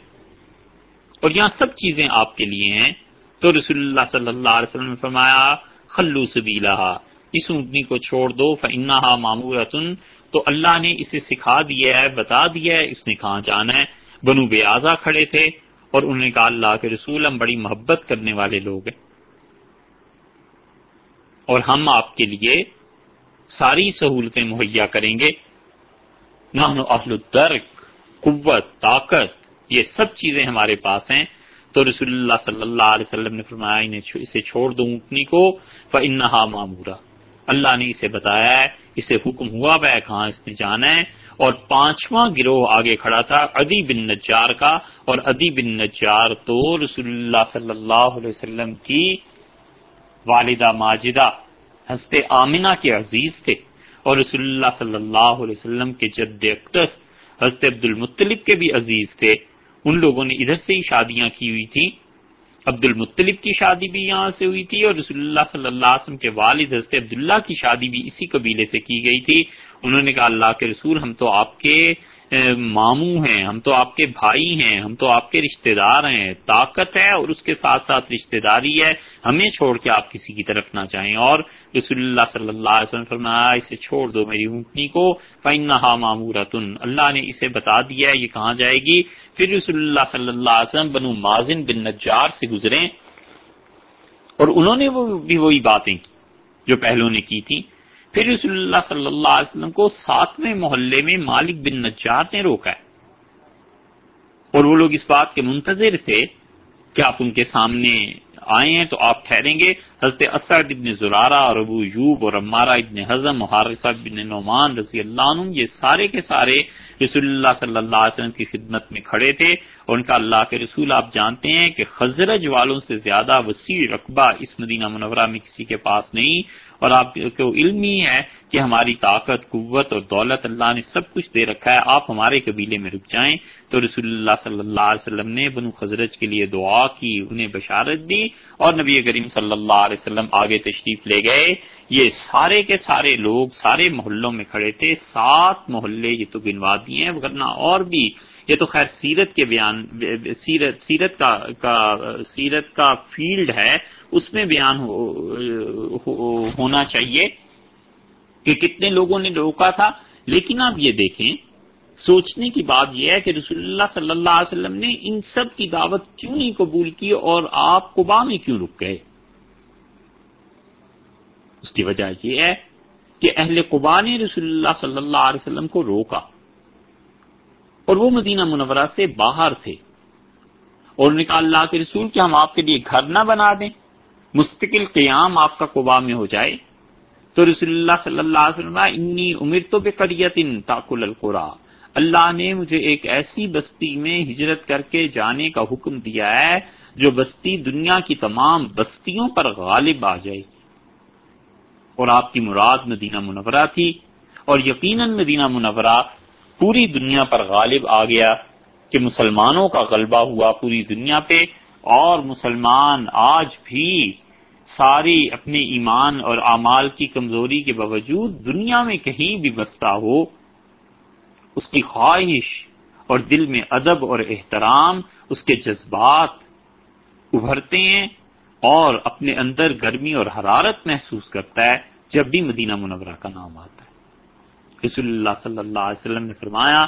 اور یہاں سب چیزیں آپ کے لیے ہیں۔ تو رسول اللہ صلی اللہ علیہ وسلم نے فرمایا، خلو سبیلا اس اونٹنی کو چھوڑ دو فنحا معمورتن تو اللہ نے اسے سکھا دیا ہے، بتا دیا ہے، اس نے کہاں جانا ہے۔ بنو بے کھڑے تھے اور انہوں نے کہا، اللہ کے رسول ہم بڑی محبت کرنے والے لوگ ہیں۔ اور ہم آپ کے لیے ساری سہولتیں مہیا کریں گے۔ نہ اہل الدرک۔ قوت، طاقت، یہ سب چیزیں ہمارے پاس ہیں۔ تو رسول اللہ صلی اللہ علیہ وسلم نے فرمایا، انہیں اسے چھوڑ دو اونٹنی کو فنحا معمورا اللہ نے اسے بتایا ہے، اسے حکم ہوا بہ، کہاں اس نے جانا ہے۔ اور پانچواں گروہ آگے کھڑا تھا ادی بن نجار کا۔ اور ادی بن نجار تو رسول اللہ صلی اللہ علیہ وسلم کی والدہ ماجدہ ہنستے آمینہ کے عزیز تھے۔ اور رسول اللہ صلی اللہ علیہ وسلم کے جد اقدس حضرت عبد المطلب کے بھی عزیز تھے۔ ان لوگوں نے ادھر سے ہی شادیاں کی ہوئی تھیں۔ عبد المطلب کی شادی بھی یہاں سے ہوئی تھی اور رسول اللہ صلی اللہ علیہ وسلم کے والد حضرت عبداللہ کی شادی بھی اسی قبیلے سے کی گئی تھی۔ انہوں نے کہا، اللہ کے رسول، ہم تو آپ کے ماموں ہیں، ہم تو آپ کے بھائی ہیں، ہم تو آپ کے رشتہ دار ہیں، طاقت ہے اور اس کے ساتھ ساتھ رشتہ داری ہے، ہمیں چھوڑ کے آپ کسی کی طرف نہ جائیں۔ اور رسول اللہ صلی اللہ علیہ وسلم فرمایا، اسے چھوڑ دو میری اونٹنی کو فنحا معمورتن اللہ نے اسے بتا دیا، یہ کہاں جائے گی؟ پھر رسول اللہ صلی اللہ علیہ وسلم بنو مازن بن نجار سے گزرے اور انہوں نے وہ بھی وہی باتیں کی جو پہلو نے کی تھی پھر رسول اللہ صلی اللہ علیہ وسلم کو ساتویں محلے میں مالک بن نجار نے روکا ہے۔ اور وہ لوگ اس بات کے منتظر تھے کہ آپ ان کے سامنے آئے ہیں تو آپ ٹھہریں گے۔ حضرت اسد ابن زرارہ اور ابو یوب اور امارا ابن حضم حارثہ بن نعمان رضی اللہ عنہ یہ سارے کے سارے رسول اللہ صلی اللہ علیہ وسلم کی خدمت میں کھڑے تھے۔ اور ان کا اللہ کے رسول، آپ جانتے ہیں کہ خزرج والوں سے زیادہ وسیع رقبہ اس مدینہ منورہ میں کسی کے پاس نہیں۔ اور آپ کو علم ہی ہے کہ ہماری طاقت، قوت اور دولت اللہ نے سب کچھ دے رکھا ہے۔ آپ ہمارے قبیلے میں رک جائیں۔ تو رسول اللہ صلی اللہ علیہ وسلم نے بنو خزرج کے لیے دعا کی، انہیں بشارت دی اور نبی کریم صلی اللہ علیہ وسلم آگے تشریف لے گئے۔ یہ سارے کے سارے لوگ، سارے محلوں میں کھڑے تھے۔ سات محلے یہ تو گنوا دیے ہیں، ورنہ اور بھی۔ یہ تو خیر سیرت کے بیان، سیرت سیرت کا کا، سیرت کا فیلڈ ہے۔ اس میں بیان ہو, ہو, ہونا چاہیے کہ کتنے لوگوں نے روکا تھا۔ لیکن آپ یہ دیکھیں سوچنے کی بات یہ ہے کہ رسول اللہ صلی اللہ علیہ وسلم نے ان سب کی دعوت کیوں نہیں قبول کی اور آپ قبا میں کیوں رک گئے؟ اس کی وجہ یہ ہے کہ اہل قبا نے رسول اللہ صلی اللہ علیہ وسلم کو روکا اور وہ مدینہ منورہ سے باہر تھے اور انہوں نے کہا اللہ کے رسول کہ ہم آپ کے لیے گھر نہ بنا دیں؟ مستقل قیام آپ کا قبا میں ہو جائے۔ تو رسول اللہ صلی اللہ علیہ وسلم انی امر تو بے قریت تاکل القرا اللہ نے مجھے ایک ایسی بستی میں ہجرت کر کے جانے کا حکم دیا ہے، جو بستی دنیا کی تمام بستیوں پر غالب آ جائے۔ اور آپ کی مراد مدینہ منورہ تھی۔ اور یقیناً مدینہ منورہ پوری دنیا پر غالب آ گیا کہ مسلمانوں کا غلبہ ہوا پوری دنیا پہ، اور مسلمان آج بھی ساری اپنے ایمان اور اعمال کی کمزوری کے باوجود دنیا میں کہیں بھی بستا ہو، اس کی خواہش اور دل میں ادب اور احترام، اس کے جذبات ابھرتے ہیں اور اپنے اندر گرمی اور حرارت محسوس کرتا ہے جب بھی مدینہ منورہ کا نام آتا ہے۔ رسول اللہ صلی اللہ علیہ وسلم نے فرمایا،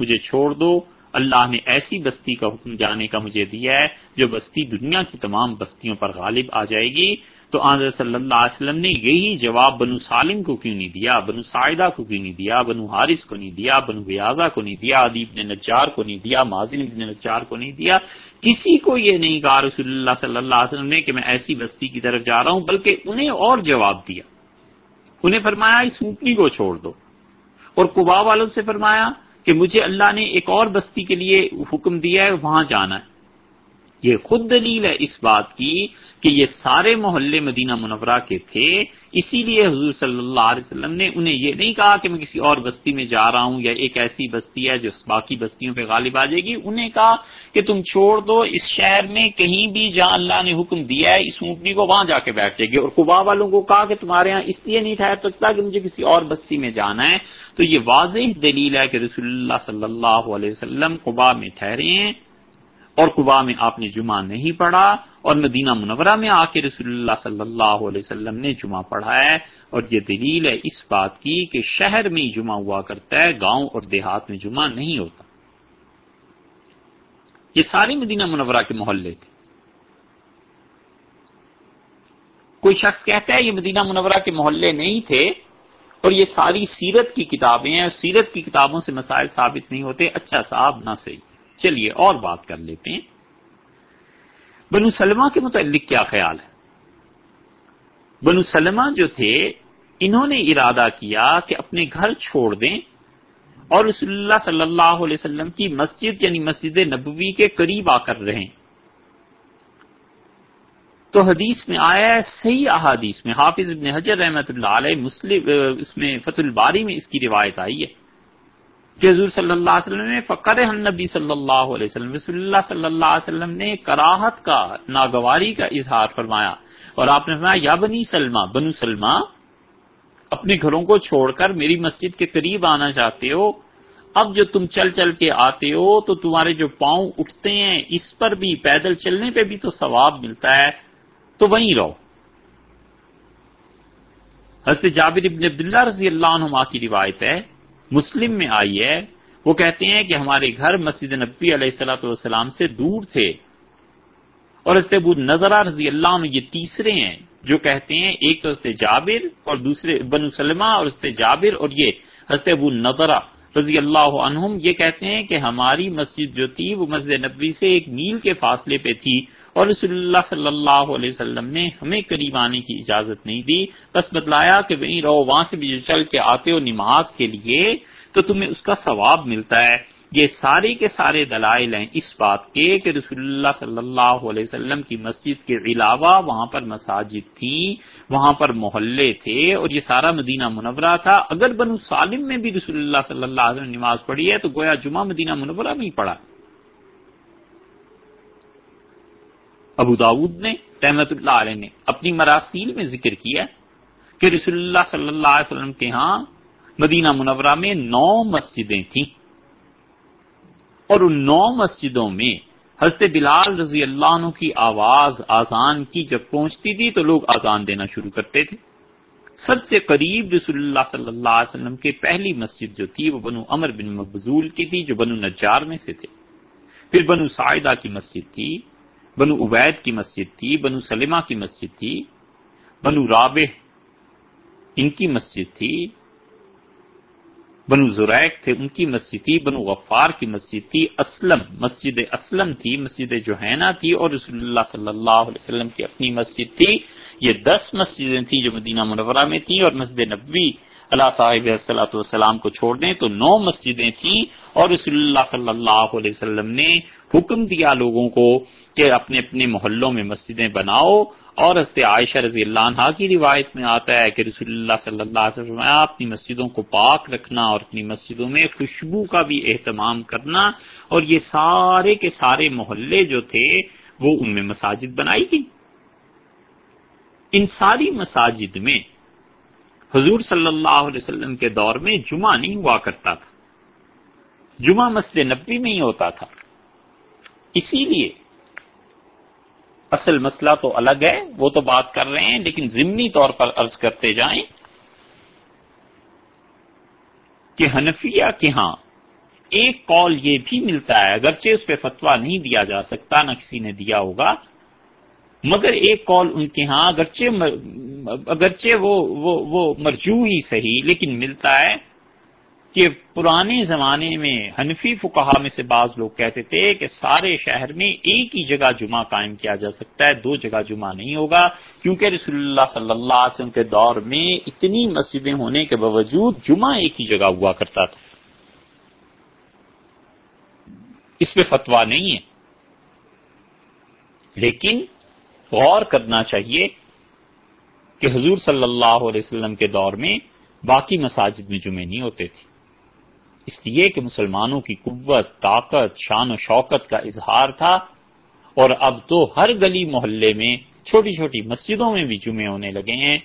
مجھے چھوڑ دو اللہ نے ایسی بستی کا حکم جانے کا مجھے دیا ہے، جو بستی دنیا کی تمام بستیوں پر غالب آ جائے گی۔ تو آنظر صلی اللہ علیہ وسلم نے یہی جواب بنو سالم کو کیوں نہیں دیا، بنو سائدہ کو کیوں نہیں دیا، بنو حارث کو نہیں دیا، بنو بیازا کو نہیں دیا ادیب نے نجار کو نہیں دیا، ماضی نے نجار کو نہیں دیا۔ کسی کو یہ نہیں کہا رسول اللہ صلی اللہ علیہ وسلم نے کہ میں ایسی بستی کی طرف جا رہا ہوں، بلکہ انہیں اور جواب دیا۔ انہیں فرمایا، اس اونٹنی کو چھوڑ دو۔ اور کبا والوں سے فرمایا کہ مجھے اللہ نے ایک اور بستی کے لیے حکم دیا ہے وہاں جانا ہے۔ یہ خود دلیل ہے اس بات کی کہ یہ سارے محلے مدینہ منورہ کے تھے، اسی لیے حضور صلی اللہ علیہ وسلم نے انہیں یہ نہیں کہا کہ میں کسی اور بستی میں جا رہا ہوں یا ایک ایسی بستی ہے جو باقی بستیوں پہ غالب آ جائے گی۔ انہیں کہا کہ تم چھوڑ دو، اس شہر میں کہیں بھی جہاں اللہ نے حکم دیا ہے، اس اونٹنی کو وہاں جا کے بیٹھ جائے گی۔ اور قبا والوں کو کہا کہ تمہارے یہاں اس لیے نہیں ٹھہر سکتا کہ مجھے کسی اور بستی میں جانا ہے۔ تو یہ واضح دلیل ہے کہ رسول اللہ صلی اللہ علیہ وسلم قبا میں ٹھہرے ہیں۔ اور قبا میں آپ نے جمعہ نہیں پڑھا اور مدینہ منورہ میں آ کے رسول اللہ صلی اللہ علیہ وسلم نے جمعہ پڑھا ہے اور یہ دلیل ہے اس بات کی کہ شہر میں جمعہ ہوا کرتا ہے، گاؤں اور دیہات میں جمعہ نہیں ہوتا۔ یہ ساری مدینہ منورہ کے محلے تھے۔ کوئی شخص کہتا ہے یہ مدینہ منورہ کے محلے نہیں تھے اور یہ ساری سیرت کی کتابیں ہیں، سیرت کی کتابوں سے مسائل ثابت نہیں ہوتے۔ اچھا صاحب، نہ صحیح۔ چلیے اور بات کر لیتے ہیں۔ بنو سلمہ کے متعلق کیا خیال ہے؟ بنو سلمہ جو تھے، انہوں نے ارادہ کیا کہ اپنے گھر چھوڑ دیں اور رسول اللہ صلی اللہ علیہ وسلم کی مسجد یعنی مسجد نبوی کے قریب آ کر رہیں۔ تو حدیث میں آیا ہے، صحیح احادیث میں، حافظ ابن حجر رحمت اللہ علیہ مسلم، اس میں فتح الباری میں اس کی روایت آئی ہے۔ کہ حضور صلی اللہ علیہ وسلم نے فقر نبی صلی اللہ علیہ وسلم، رسول اللہ صلی اللہ علیہ وسلم نے کراہت کا، ناگواری کا اظہار فرمایا۔ اور آپ نے فرمایا، یا بنی سلمہ، بنو سلمہ، اپنے گھروں کو چھوڑ کر میری مسجد کے قریب آنا چاہتے ہو۔ اب جو تم چل چل کے آتے ہو تو تمہارے جو پاؤں اٹھتے ہیں، اس پر بھی پیدل چلنے پہ بھی تو ثواب ملتا ہے۔ تو وہیں رہو۔ حضرت جابر ابن عبداللہ رضی اللہ عنہ کی روایت ہے مسلم میں آئی ہے، وہ کہتے ہیں کہ ہمارے گھر مسجد نبی علیہ السلاۃ والسلام سے دور تھے۔ اور حضرت ابو نظرہ رضی اللہ عنہ یہ تیسرے ہیں جو کہتے ہیں، ایک تو حضرت جابر اور دوسرے بن سلمہ اور حضرت جابر اور یہ حضرت ابو نظرہ رضی اللہ عنہم یہ کہتے ہیں کہ ہماری مسجد جو تھی، وہ مسجد نبی سے ایک میل کے فاصلے پہ تھی۔ اور رسول اللہ صلی اللہ علیہ وسلم نے ہمیں قریب آنے کی اجازت نہیں دی، بس بتلایا کہ وہیں رہو، وہاں سے بھی جو چل کے آتے ہو نماز کے لیے، تو تمہیں اس کا ثواب ملتا ہے۔ یہ سارے کے سارے دلائل ہیں اس بات کے کہ رسول اللہ صلی اللہ علیہ وسلم کی مسجد کے علاوہ وہاں پر مساجد تھیں، وہاں پر محلے تھے اور یہ سارا مدینہ منورہ تھا۔ اگر بنو سالم میں بھی رسول اللہ صلی اللہ علیہ وسلم نماز پڑھی ہے تو گویا جمعہ مدینہ منورہ میں ہی پڑھا۔ ابو داود نے رحمت اللہ علیہ نے اپنی مراسیل میں ذکر کیا کہ رسول اللہ صلی اللہ علیہ وسلم کے ہاں مدینہ منورہ میں نو مسجدیں تھیں۔ اور ان نو مسجدوں میں حضرت بلال رضی اللہ عنہ کی آواز آزان کی جب پہنچتی تھی تو لوگ آزان دینا شروع کرتے تھے۔ سب سے قریب رسول اللہ صلی اللہ علیہ وسلم کے پہلی مسجد جو تھی وہ بنو امر بن مبزول کی تھی جو بنو نجار میں سے تھے۔ پھر بنو سائدہ کی مسجد تھی۔ بنو عبید کی مسجد تھی، بنو سلمہ کی مسجد تھی، بنو رابح ان کی مسجد تھی، بنو زریک تھے ان کی مسجد تھی، بنو غفار کی مسجد تھی، اسلم، مسجد اسلم تھی، مسجد جوہینا تھی اور رسول اللہ صلی اللہ علیہ وسلم کی اپنی مسجد تھی۔ یہ دس مسجدیں تھیں جو مدینہ منورہ میں تھیں اور مسجد نبوی اللہ صاحب صلاحت والسلام کو چھوڑ دیں تو نو مسجدیں تھیں اور رسول اللہ صلی اللہ علیہ وسلم نے حکم دیا لوگوں کو کہ اپنے اپنے محلوں میں مسجدیں بناؤ اور حضرت عائشہ رضی اللہ عنہ کی روایت میں آتا ہے کہ رسول اللہ صلی اللہ علیہ وسلم اپنی مسجدوں کو پاک رکھنا اور اپنی مسجدوں میں خوشبو کا بھی اہتمام کرنا اور یہ سارے کے سارے محلے جو تھے وہ ان میں مساجد بنائی گئی ان ساری مساجد میں حضور صلی اللہ علیہ وسلم کے دور میں جمعہ نہیں ہوا کرتا تھا۔ جمعہ مسجد نبی میں ہی ہوتا تھا۔ اسی لیے اصل مسئلہ تو الگ ہے، وہ تو بات کر رہے ہیں، لیکن ضمنی طور پر عرض کرتے جائیں کہ حنفیہ کے ہاں ایک کال یہ بھی ملتا ہے، اگرچہ اس پہ فتوا نہیں دیا جا سکتا، نہ کسی نے دیا ہوگا مگر ایک کال ان کے ہاں اگرچہ اگرچہ وہ وہ, وہ مرجو ہی صحیح لیکن ملتا ہے کہ پرانے زمانے میں حنفی فکہ میں سے بعض لوگ کہتے تھے کہ سارے شہر میں ایک ہی جگہ جمعہ قائم کیا جا سکتا ہے دو جگہ جمعہ نہیں ہوگا کیونکہ رسول اللہ صلی اللہ علیہ وسلم کے دور میں اتنی مسجدیں ہونے کے باوجود جمعہ ایک ہی جگہ ہوا کرتا تھا۔ اس پہ فتوا نہیں ہے۔ لیکن غور کرنا چاہیے کہ حضور صلی اللہ علیہ وسلم کے دور میں باقی مساجد میں جمعے نہیں ہوتے تھے۔ اس لیے کہ مسلمانوں کی قوت، طاقت، شان و شوکت کا اظہار تھا اور اب تو ہر گلی محلے میں چھوٹی چھوٹی مسجدوں میں بھی جمعے ہونے لگے ہیں۔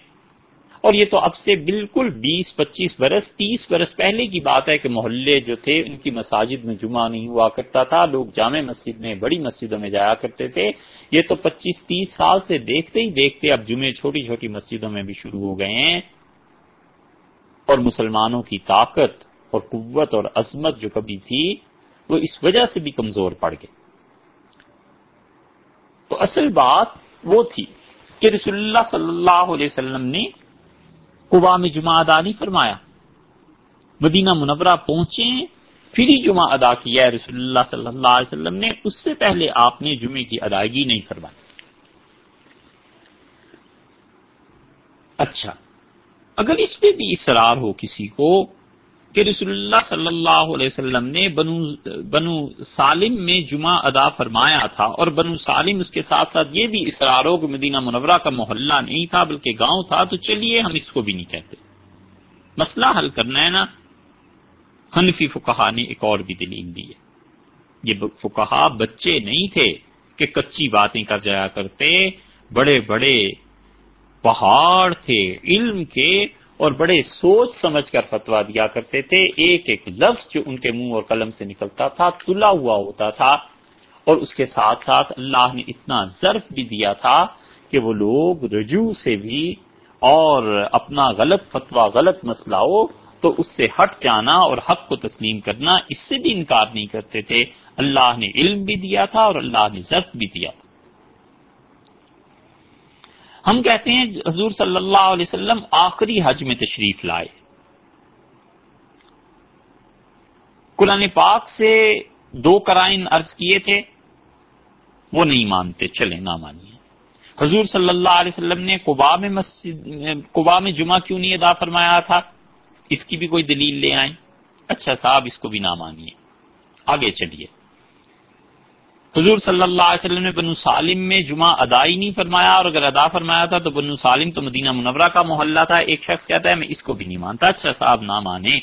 اور یہ تو اب سے بالکل بیس، پچیس برس، تیس برس پہلے کی بات ہے کہ محلے جو تھے، ان کی مساجد میں جمعہ نہیں ہوا کرتا تھا۔ لوگ جامع مسجد میں، بڑی مسجدوں میں جایا کرتے تھے۔ یہ تو پچیس، تیس سال سے دیکھتے ہی دیکھتے اب جمعے چھوٹی چھوٹی مسجدوں میں بھی شروع ہو گئے ہیں۔ اور مسلمانوں کی طاقت اور قوت اور عظمت جو کبھی تھی، وہ اس وجہ سے بھی کمزور پڑ گئے تو اصل بات وہ تھی کہ رسول اللہ صلی اللہ علیہ وسلم نے قبا میں جمعہ ادا نہیں فرمایا۔ مدینہ منورہ پہنچے پھر ہی جمعہ ادا کیا ہے۔ رسول اللہ صلی اللہ علیہ وسلم نے، اس سے پہلے آپ نے جمعے کی ادائیگی نہیں فرمائی۔ اچھا اگر اس پہ بھی اصرار ہو کسی کو کہ رسول اللہ صلی اللہ علیہ وسلم نے بنو بنو سالم میں جمعہ ادا فرمایا تھا اور بنو سالم اس کے ساتھ ساتھ یہ بھی اصرار ہو کہ مدینہ منورہ کا محلہ نہیں تھا بلکہ گاؤں تھا، تو چلیے ہم اس کو بھی نہیں کہتے۔ مسئلہ حل کرنا ہے نا۔ حنفی فکہ نے ایک اور بھی دلیل دی ہے۔ یہ فکہ بچے نہیں تھے کہ کچی باتیں کر جایا کرتے، بڑے بڑے پہاڑ تھے، علم کے اور بڑے سوچ سمجھ کر فتوا دیا کرتے تھے۔ ایک ایک لفظ جو ان کے منہ اور قلم سے نکلتا تھا، تلا ہوا ہوتا تھا۔ اور اس کے ساتھ ساتھ اللہ نے اتنا ظرف بھی دیا تھا کہ وہ لوگ رجوع سے بھی اور اپنا غلط فتوا غلط مسئلہ ہو تو اس سے ہٹ جانا اور حق کو تسلیم کرنا، اس سے بھی انکار نہیں کرتے تھے۔ اللہ نے علم بھی دیا تھا اور اللہ نے ظرف بھی دیا تھا۔ ہم کہتے ہیں حضور صلی اللہ علیہ وسلم آخری حج میں تشریف لائے۔ قرآن پاک سے دو کرائن عرض کیے تھے، وہ نہیں مانتے چلے نہ مانیے۔ حضور صلی اللہ علیہ وسلم نے قبا میں مسجد قبا میں جمعہ کیوں نہیں ادا فرمایا تھا؟ اس کی بھی کوئی دلیل لے آئیں۔ اچھا صاحب، اس کو بھی نہ مانیے۔ آگے چلیے۔ حضور صلی اللہ علیہ وسلم نے بنو سالم میں جمعہ ادا ہی نہیں فرمایا اور اگر ادا فرمایا تھا تو بنو سالم تو مدینہ منورہ کا محلہ تھا۔ ایک شخص کہتا ہے، میں اس کو بھی نہیں مانتا اچھا صاحب نہ مانے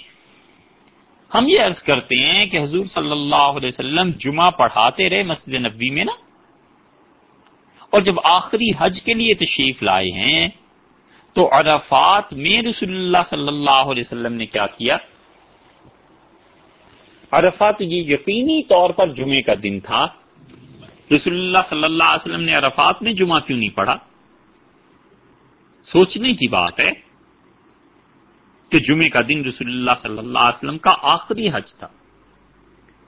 ہم یہ عرض کرتے ہیں کہ حضور صلی اللہ علیہ وسلم جمعہ پڑھاتے رہے مسجد نبی میں نا۔ اور جب آخری حج کے لیے تشریف لائے ہیں، تو عرفات میں رسول اللہ صلی اللہ علیہ وسلم نے کیا کیا؟ عرفات یہ یقینی طور پر جمعے کا دن تھا رسول اللہ صلی اللہ علیہ وسلم نے عرفات میں جمعہ کیوں نہیں پڑھا؟ سوچنے کی بات ہے کہ جمعے کا دن رسول اللہ صلی اللہ علیہ وسلم کا آخری حج تھا۔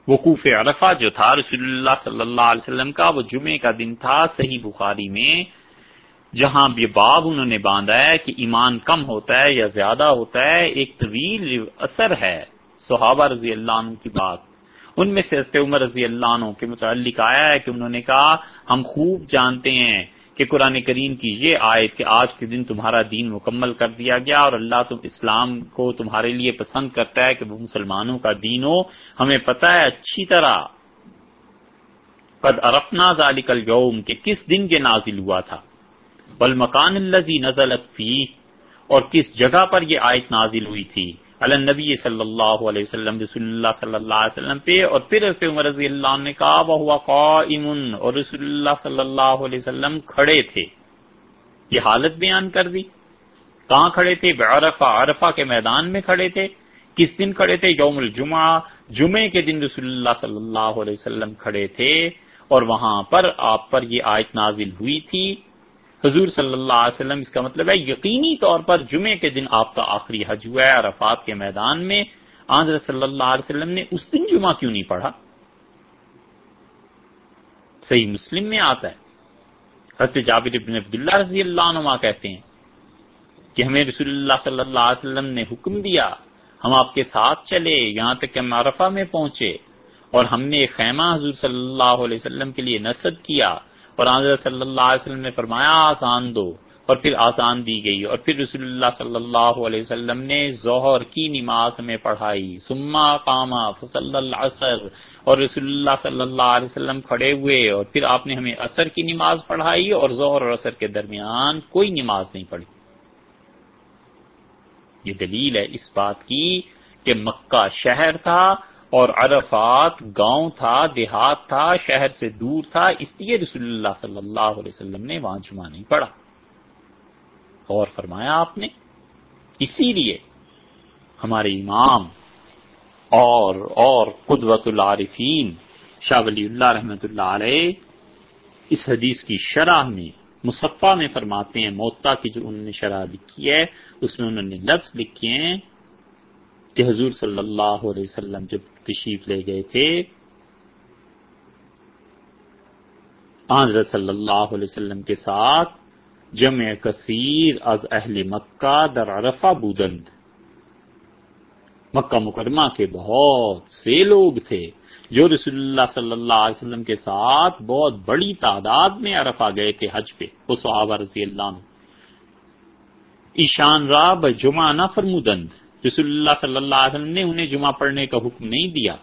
وقوف عرفہ جو تھا رسول اللہ صلی اللہ علیہ وسلم کا، وہ جمعے کا دن تھا صحیح بخاری میں، جہاں یہ باب انہوں نے باندھا ہے کہ ایمان کم ہوتا ہے یا زیادہ ہوتا ہے، ایک طویل اثر ہے۔ صحابہ رضی اللہ عنہ کی بات ان میں سے حضرت عمر رضی اللہ عنہ کے متعلق آیا ہے کہ انہوں نے کہا، ہم خوب جانتے ہیں کہ قرآن کریم کی یہ آیت کہ آج کے دن تمہارا دین مکمل کر دیا گیا اور اللہ تم اسلام کو تمہارے لیے پسند کرتا ہے کہ وہ مسلمانوں کا دین ہو۔ ہمیں پتا ہے اچھی طرح قد ارفنا ذالک اليوم کہ کس دن کے نازل ہوا تھا۔ بل مکان الزی نزلت فی اور کس جگہ پر یہ آیت نازل ہوئی تھی۔ نبی صلی اللہ علیہ وسلم، رسول اللہ صلی اللہ علیہ وسلم پہ، اور پھر عمر رضی اللہ عنہ نے کہا وہ قائم اور رسول اللہ صلی اللہ علیہ وسلم کھڑے تھے۔ یہ حالت بیان کر دی۔ کہاں کھڑے تھے؟ عرفہ عرفہ کے میدان میں کھڑے تھے۔ کس دن کھڑے تھے؟ یوم الجمعہ، جمعے کے دن رسول اللہ صلی اللہ علیہ وسلم کھڑے تھے۔ اور وہاں پر آپ پر یہ آیت نازل ہوئی تھی۔ حضور صلی اللہ علیہ وسلم، اس کا مطلب ہے، یقینی طور پر جمعے کے دن آپ کا آخری حج ہوا ہے، عرفات کے میدان میں۔ آنظر صلی اللہ علیہ وسلم نے اس دن جمعہ کیوں نہیں پڑھا؟ صحیح مسلم میں آتا ہے۔ حضرت جابر ابن عبداللہ رضی اللہ عنہ کہتے ہیں کہ ہمیں رسول اللہ صلی اللہ علیہ وسلم نے حکم دیا، ہم آپ کے ساتھ چلے، یہاں تک کہ ہم عرفہ میں پہنچے۔ اور ہم نے خیمہ حضور صلی اللہ علیہ وسلم کے لیے نصب کیا۔ اور حضرت صلی اللہ علیہ وسلم نے فرمایا آسان دو اور پھر آسان دی گئی اور پھر رسول اللہ صلی اللہ علیہ وسلم نے ظہر کی نماز میں پڑھائی۔ سما کاما فصل العصر اور رسول اللہ صلی اللہ علیہ وسلم کھڑے ہوئے اور پھر آپ نے ہمیں اثر کی نماز پڑھائی اور ظہر اور اثر کے درمیان کوئی نماز نہیں پڑھی۔ یہ دلیل ہے اس بات کی کہ مکہ شہر تھا اور عرفات گاؤں تھا، دیہات تھا، شہر سے دور تھا، اس لیے رسول اللہ صلی اللہ علیہ وسلم نے وہاں جمعہ نہیں پڑھا۔ اور فرمایا آپ نے۔ اسی لیے ہمارے امام اور اور قدوت العارفین شاہ ولی اللہ رحمت اللہ علیہ اس حدیث کی شرح میں مصفہ میں فرماتے ہیں موتا کی جو انہوں نے شرح لکھی ہے، اس میں انہوں نے لفظ لکھے ہیں کہ حضور صلی اللہ علیہ وسلم جب تشریف لے گئے تھے حضرت صلی اللہ علیہ وسلم کے ساتھ جمع کثیر از اہل مکہ در عرفہ بودند۔ مکہ مکرمہ کے بہت سے لوگ تھے جو رسول اللہ صلی اللہ علیہ وسلم کے ساتھ بہت بڑی تعداد میں عرفہ گئے تھے حج پہ، وہ صحابہ رضی اللہ عنہ۔ ایشان را بجمع نہ فرمودند۔ رسول اللہ صلی اللہ علیہ وسلم نے انہیں جمعہ پڑھنے کا حکم نہیں دیا۔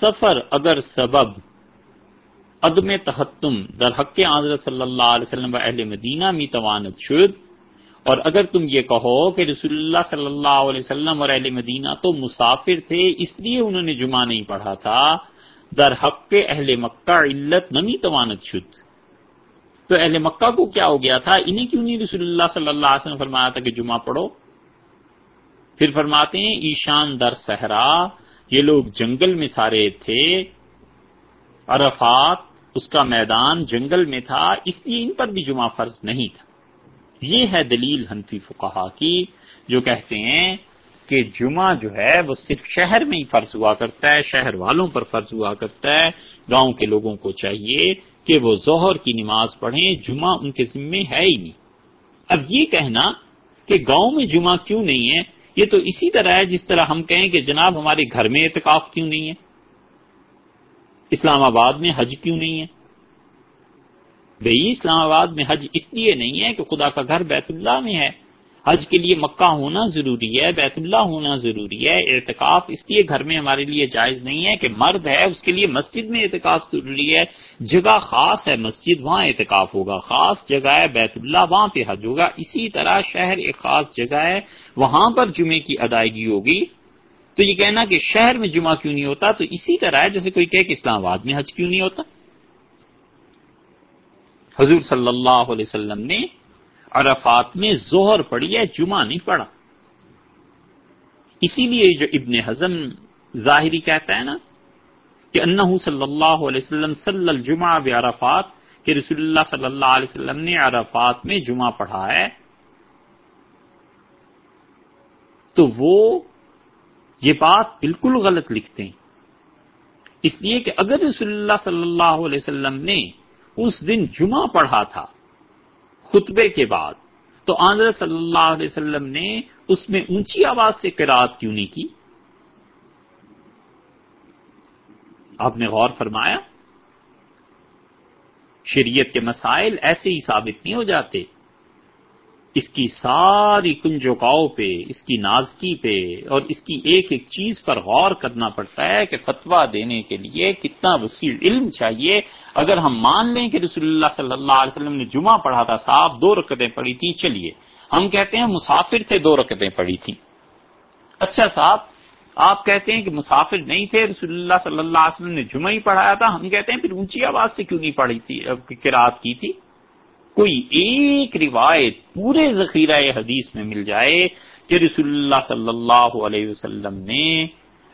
سفر اگر سبب عدم تحتم، در حق حضرت صلی اللہ علیہ وسلم و اہل مدینہ می توانت شد، اور اگر تم یہ کہو کہ رسول اللہ صلی اللہ علیہ وسلم اور اہل مدینہ تو مسافر تھے، اس لیے انہوں نے جمعہ نہیں پڑھا تھا، در حق اہل مکہ علت نمی توانت شد۔ تو اہل مکہ کو کیا ہو گیا تھا؟ انہیں کیوں نہیں رسول اللہ صلی اللہ علیہ وسلم فرمایا تھا کہ جمعہ پڑھو؟ پھر فرماتے ہیں، ایشان در صحرا، یہ لوگ جنگل میں سارے تھے۔ عرفات، اس کا میدان جنگل میں تھا، اس لیے ان پر بھی جمعہ فرض نہیں تھا۔ یہ ہے دلیل حنفی فقہا کی، جو کہتے ہیں کہ جمعہ جو ہے، وہ صرف شہر میں ہی فرض ہوا کرتا ہے، شہر والوں پر فرض ہوا کرتا ہے۔ گاؤں کے لوگوں کو چاہیے کہ وہ ظہر کی نماز پڑھیں، جمعہ ان کے ذمے ہے ہی نہیں۔ اب یہ کہنا کہ گاؤں میں جمعہ کیوں نہیں ہے؟ یہ تو اسی طرح ہے جس طرح ہم کہیں کہ جناب ہمارے گھر میں اعتکاف کیوں نہیں ہے؟ اسلام آباد میں حج کیوں نہیں ہے؟ بھئی اسلام آباد میں حج اس لیے نہیں ہے کہ خدا کا گھر بیت اللہ میں ہے۔ حج کے لیے مکہ ہونا ضروری ہے، بیت اللہ ہونا ضروری ہے، اعتکاف اس لیے گھر میں ہمارے لیے جائز نہیں ہے کہ مرد ہے، اس کے لیے مسجد میں اعتکاف ضروری ہے۔ جگہ خاص ہے مسجد، وہاں اعتکاف ہوگا۔ خاص جگہ ہے بیت اللہ، وہاں پہ حج ہوگا۔ اسی طرح شہر ایک خاص جگہ ہے، وہاں پر جمعے کی ادائیگی ہوگی۔ تو یہ کہنا کہ شہر میں جمعہ کیوں نہیں ہوتا؟ تو اسی طرح ہے، جیسے کوئی کہ اسلام آباد میں حج کیوں نہیں ہوتا؟ حضور صلی اللہ علیہ وسلم نے عرفات میں زہر پڑھی ہے، جمعہ نہیں پڑھا اسی لیے جو ابن حزم ظاہری کہتا ہے نا کہ انہو صلی اللہ علیہ وسلم صلی الجمعہ بعرفات کہ رسول اللہ صلی اللہ علیہ وسلم نے عرفات میں جمعہ پڑھا ہے، تو وہ یہ بات بالکل غلط لکھتے ہیں۔ اس لیے کہ اگر رسول اللہ صلی اللہ علیہ وسلم نے اس دن جمعہ پڑھا تھا خطبے کے بعد تو آندر صلی اللہ علیہ وسلم نے اس میں اونچی آواز سے قرآت کیوں نہیں کی؟ آپ نے غور فرمایا، شریعت کے مسائل ایسے ہی ثابت نہیں ہو جاتے۔ اس کی ساری کنجوکاؤ پہ، اس کی نازکی پہ اور اس کی ایک ایک چیز پر غور کرنا پڑتا ہے کہ فتوا دینے کے لیے کتنا وسیع علم چاہیے۔ اگر ہم مان لیں کہ رسول اللہ صلی اللہ علیہ وسلم نے جمعہ پڑھا تھا، صاحب دو رکتیں پڑھی تھیں، چلیے۔ ہم کہتے ہیں مسافر تھے، دو رکتیں پڑھی تھیں۔ اچھا صاحب، آپ کہتے ہیں کہ مسافر نہیں تھے، رسول اللہ صلی اللہ علیہ وسلم نے جمعہ ہی پڑھایا تھا۔ ہم کہتے ہیں پھر اونچی آواز سے کیوں نہیں پڑھی تھی کراط کی تھی؟ کوئی ایک روایت پورے ذخیرہ حدیث میں مل جائے کہ رسول اللہ صلی اللہ علیہ وسلم نے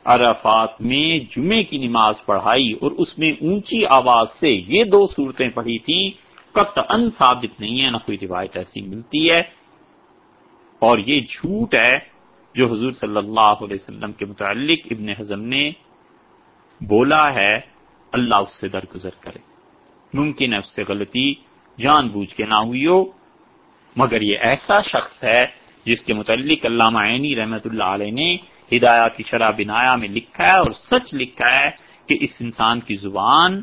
عرفات میں جمعے کی نماز پڑھائی اور اس میں اونچی آواز سے یہ دو صورتیں پڑھی تھیں۔ ان ثابت نہیں ہے، نہ کوئی روایت ایسی ملتی ہے۔ اور یہ جھوٹ ہے جو حضور صلی اللہ علیہ وسلم کے متعلق ابن حزم نے بولا ہے، اللہ اس سے درگزر کرے۔ ممکن ہے اس سے غلطی جان بوجھ کے نہ ہوئی ہو۔ مگر یہ ایسا شخص ہے جس کے متعلق علامہ عینی رحمت اللہ علیہ نے ہدایات کی شرح بنایا میں لکھا ہے اور سچ لکھا ہے کہ اس انسان کی زبان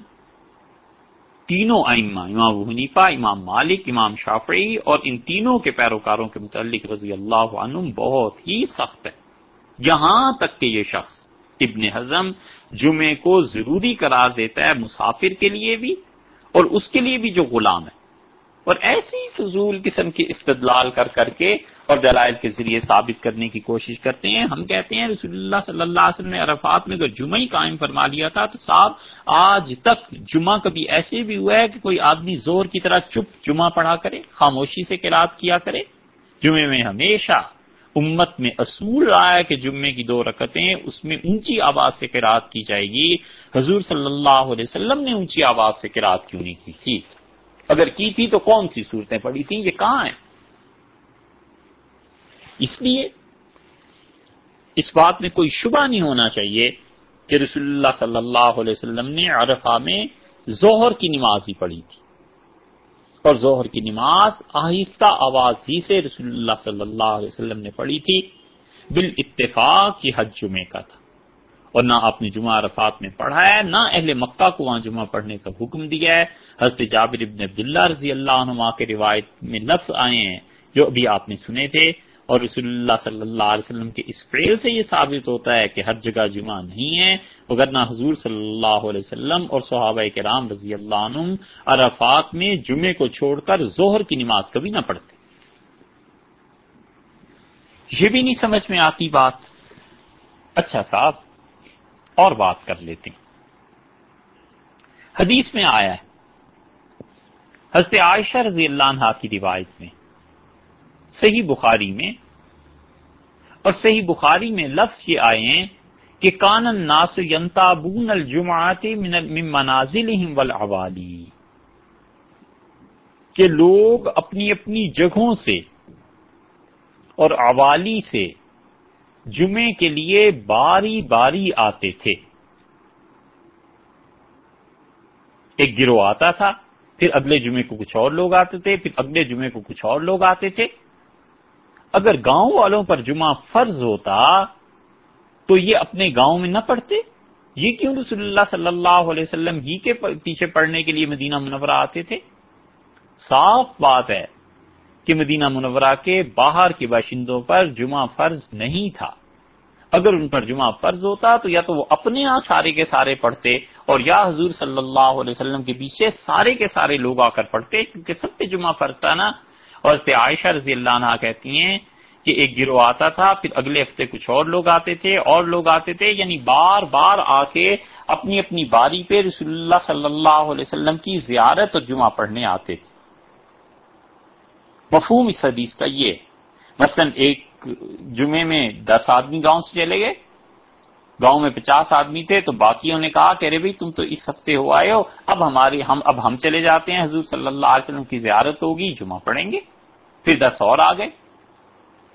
تینوں ائمہ، امام حنیفہ، امام مالک، امام شافعی اور ان تینوں کے پیروکاروں کے متعلق رضی اللہ عنہ بہت ہی سخت ہے۔ یہاں تک کہ یہ شخص ابن حزم جمعے کو ضروری قرار دیتا ہے مسافر کے لیے بھی اور اس کے لیے بھی جو غلام ہے۔ اور ایسی فضول قسم کی استدلال کر کر کے اور دلائل کے ذریعے ثابت کرنے کی کوشش کرتے ہیں۔ ہم کہتے ہیں، رسول اللہ صلی اللہ علیہ وسلم نے عرفات میں اگر جمعہ ہی قائم فرما لیا تھا، تو صاحب، آج تک جمعہ کبھی ایسے بھی ہوا ہے کہ کوئی آدمی زور کی طرح چپ جمعہ پڑھا کرے، خاموشی سے قرآد کیا کرے۔ جمعے میں ہمیشہ امت میں اصول رہا ہے کہ جمعے کی دو رکتیں، اس میں اونچی آواز سے قرآد کی جائے گی۔ حضور صلی اللہ علیہ وسلم نے اونچی آواز سے قرآد کیوں نہیں کی تھی؟ اگر کی تھی تو کون سی صورتیں پڑی تھیں؟ یہ کہاں ہیں؟ اس لیے اس بات میں کوئی شبہ نہیں ہونا چاہیے کہ رسول اللہ صلی اللہ علیہ وسلم نے عرفہ میں ظہر کی نماز ہی پڑھی تھی۔ اور ظہر کی نماز آہستہ آواز ہی سے رسول اللہ صلی اللہ علیہ وسلم نے پڑھی تھی۔ بال اتفاق یہ حج جمعے کا تھا۔ اور نہ آپ نے جمعہ عرفات میں پڑھا ہے، نہ اہل مکہ کو وہاں جمعہ پڑھنے کا حکم دیا ہے۔ حضرت جابر ابن عبداللہ رضی اللہ عنہ کے روایت میں لفظ آئے ہیں، جو ابھی آپ نے سنے تھے۔ اور رسول اللہ صلی اللہ علیہ وسلم کے اس فعل سے یہ ثابت ہوتا ہے کہ ہر جگہ جمعہ نہیں ہے۔ نہ حضور صلی اللہ علیہ وسلم اور صحابہ کرام رضی اللہ عنہ عرفات میں جمعے کو چھوڑ کر ظہر کی نماز کبھی نہ پڑھتے۔ یہ بھی نہیں سمجھ میں آتی بات۔ اچھا صاحب اور بات کر لیتے ہیں حدیث میں آیا ہے۔ حضرت عائشہ رضی اللہ عنہ کی روایت میں، صحیح بخاری میں، اور صحیح بخاری میں لفظ یہ آئے ہیں کہ کان الناس ینتابون الجمعات من منازلہم والعوالی۔ کہ لوگ اپنی اپنی جگہوں سے اور عوالی سے جمعے کے لیے باری باری آتے تھے۔ ایک گروہ آتا تھا، پھر اگلے جمعے کو کچھ اور لوگ آتے تھے، پھر اگلے جمعے کو کچھ اور لوگ آتے تھے۔ اگر گاؤں والوں پر جمعہ فرض ہوتا تو یہ اپنے گاؤں میں نہ پڑھتے۔ یہ کیوں رسول اللہ صلی اللہ علیہ وسلم ہی کے پیچھے پڑھنے کے لیے مدینہ منورہ آتے تھے؟ صاف بات ہے۔ کہ مدینہ منورہ کے باہر کے باشندوں پر جمعہ فرض نہیں تھا۔ اگر ان پر جمعہ فرض ہوتا تو یا تو وہ اپنے یہاں سارے کے سارے پڑھتے اور یا حضور صلی اللہ علیہ وسلم کے پیچھے سارے کے سارے لوگ آ کر پڑھتے، کیونکہ سب پہ جمعہ فرض تھا نا۔ اور اس عائشہ رضی اللہ عنہ کہتی ہیں کہ ایک گروہ آتا تھا، پھر اگلے ہفتے کچھ اور لوگ آتے تھے، اور لوگ آتے تھے یعنی بار بار آ کے اپنی اپنی باری پہ رسول اللہ صلی اللہ علیہ وسلم کی زیارت اور جمعہ پڑھنے آتے تھے۔ مفہوم اس حدیث کا یہ مثلا ایک جمعے میں دس آدمی گاؤں سے چلے گئے۔ گاؤں میں پچاس آدمی تھے تو باقیوں نے کہا کہ ارے بھائی تم تو اس ہفتے ہو آئے ہو۔ اب ہماری ہم اب ہم چلے جاتے ہیں۔ حضور صلی اللہ علیہ وسلم کی زیارت ہوگی، جمعہ پڑھیں گے۔ پھر دس اور آ گئے۔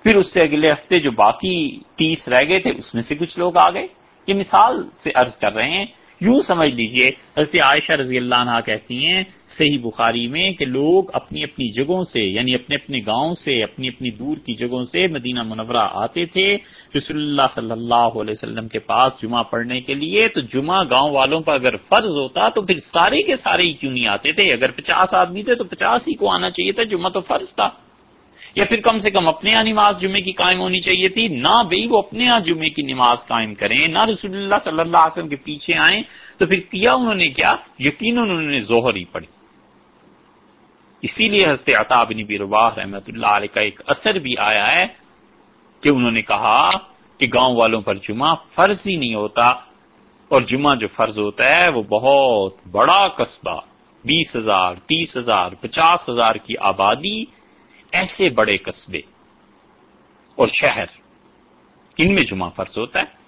پھر اس سے اگلے ہفتے جو باقی تیس رہ گئے تھے، اس میں سے کچھ لوگ آ گئے۔ یہ مثال سے عرض کر رہے ہیں یوں سمجھ لیجیے، حضرت عائشہ رضی اللہ عنہ کہتی ہیں، صحیح بخاری میں کہ لوگ اپنی اپنی جگہوں سے یعنی اپنے اپنے گاؤں سے، اپنی اپنی دور کی جگہوں سے مدینہ منورہ آتے تھے۔ رسول اللہ صلی اللہ علیہ وسلم کے پاس جمعہ پڑھنے کے لیے، تو جمعہ گاؤں والوں پر اگر فرض ہوتا تو پھر سارے کے سارے ہی کیوں نہیں آتے تھے؟ اگر پچاس آدمی تھے تو پچاس ہی کو آنا چاہیے تھا، جمعہ تو فرض تھا۔ یا پھر کم سے کم اپنے یہاں نماز جمعے کی قائم ہونی چاہیے تھی؟ نہ بھائی، وہ اپنے یہاں جمعے کی نماز قائم کریں۔ نہ رسول اللہ صلی اللہ علیہ وسلم کے پیچھے آئیں۔ تو پھر کیا انہوں نے کیا؟ یقیناً انہوں نے ظہر ہی پڑھی۔ اسی لیے حضرت عطا بن رواح رحمت اللہ علیہ کا ایک اثر بھی آیا ہے کہ انہوں نے کہا کہ گاؤں والوں پر جمعہ فرض ہی نہیں ہوتا۔ اور جمعہ جو فرض ہوتا ہے، وہ بہت بڑا قصبہ، بیس ہزار، تیس ہزار، پچاس ہزار کی آبادی ایسے بڑے قصبے اور شہر، ان میں جمعہ فرض ہوتا ہے۔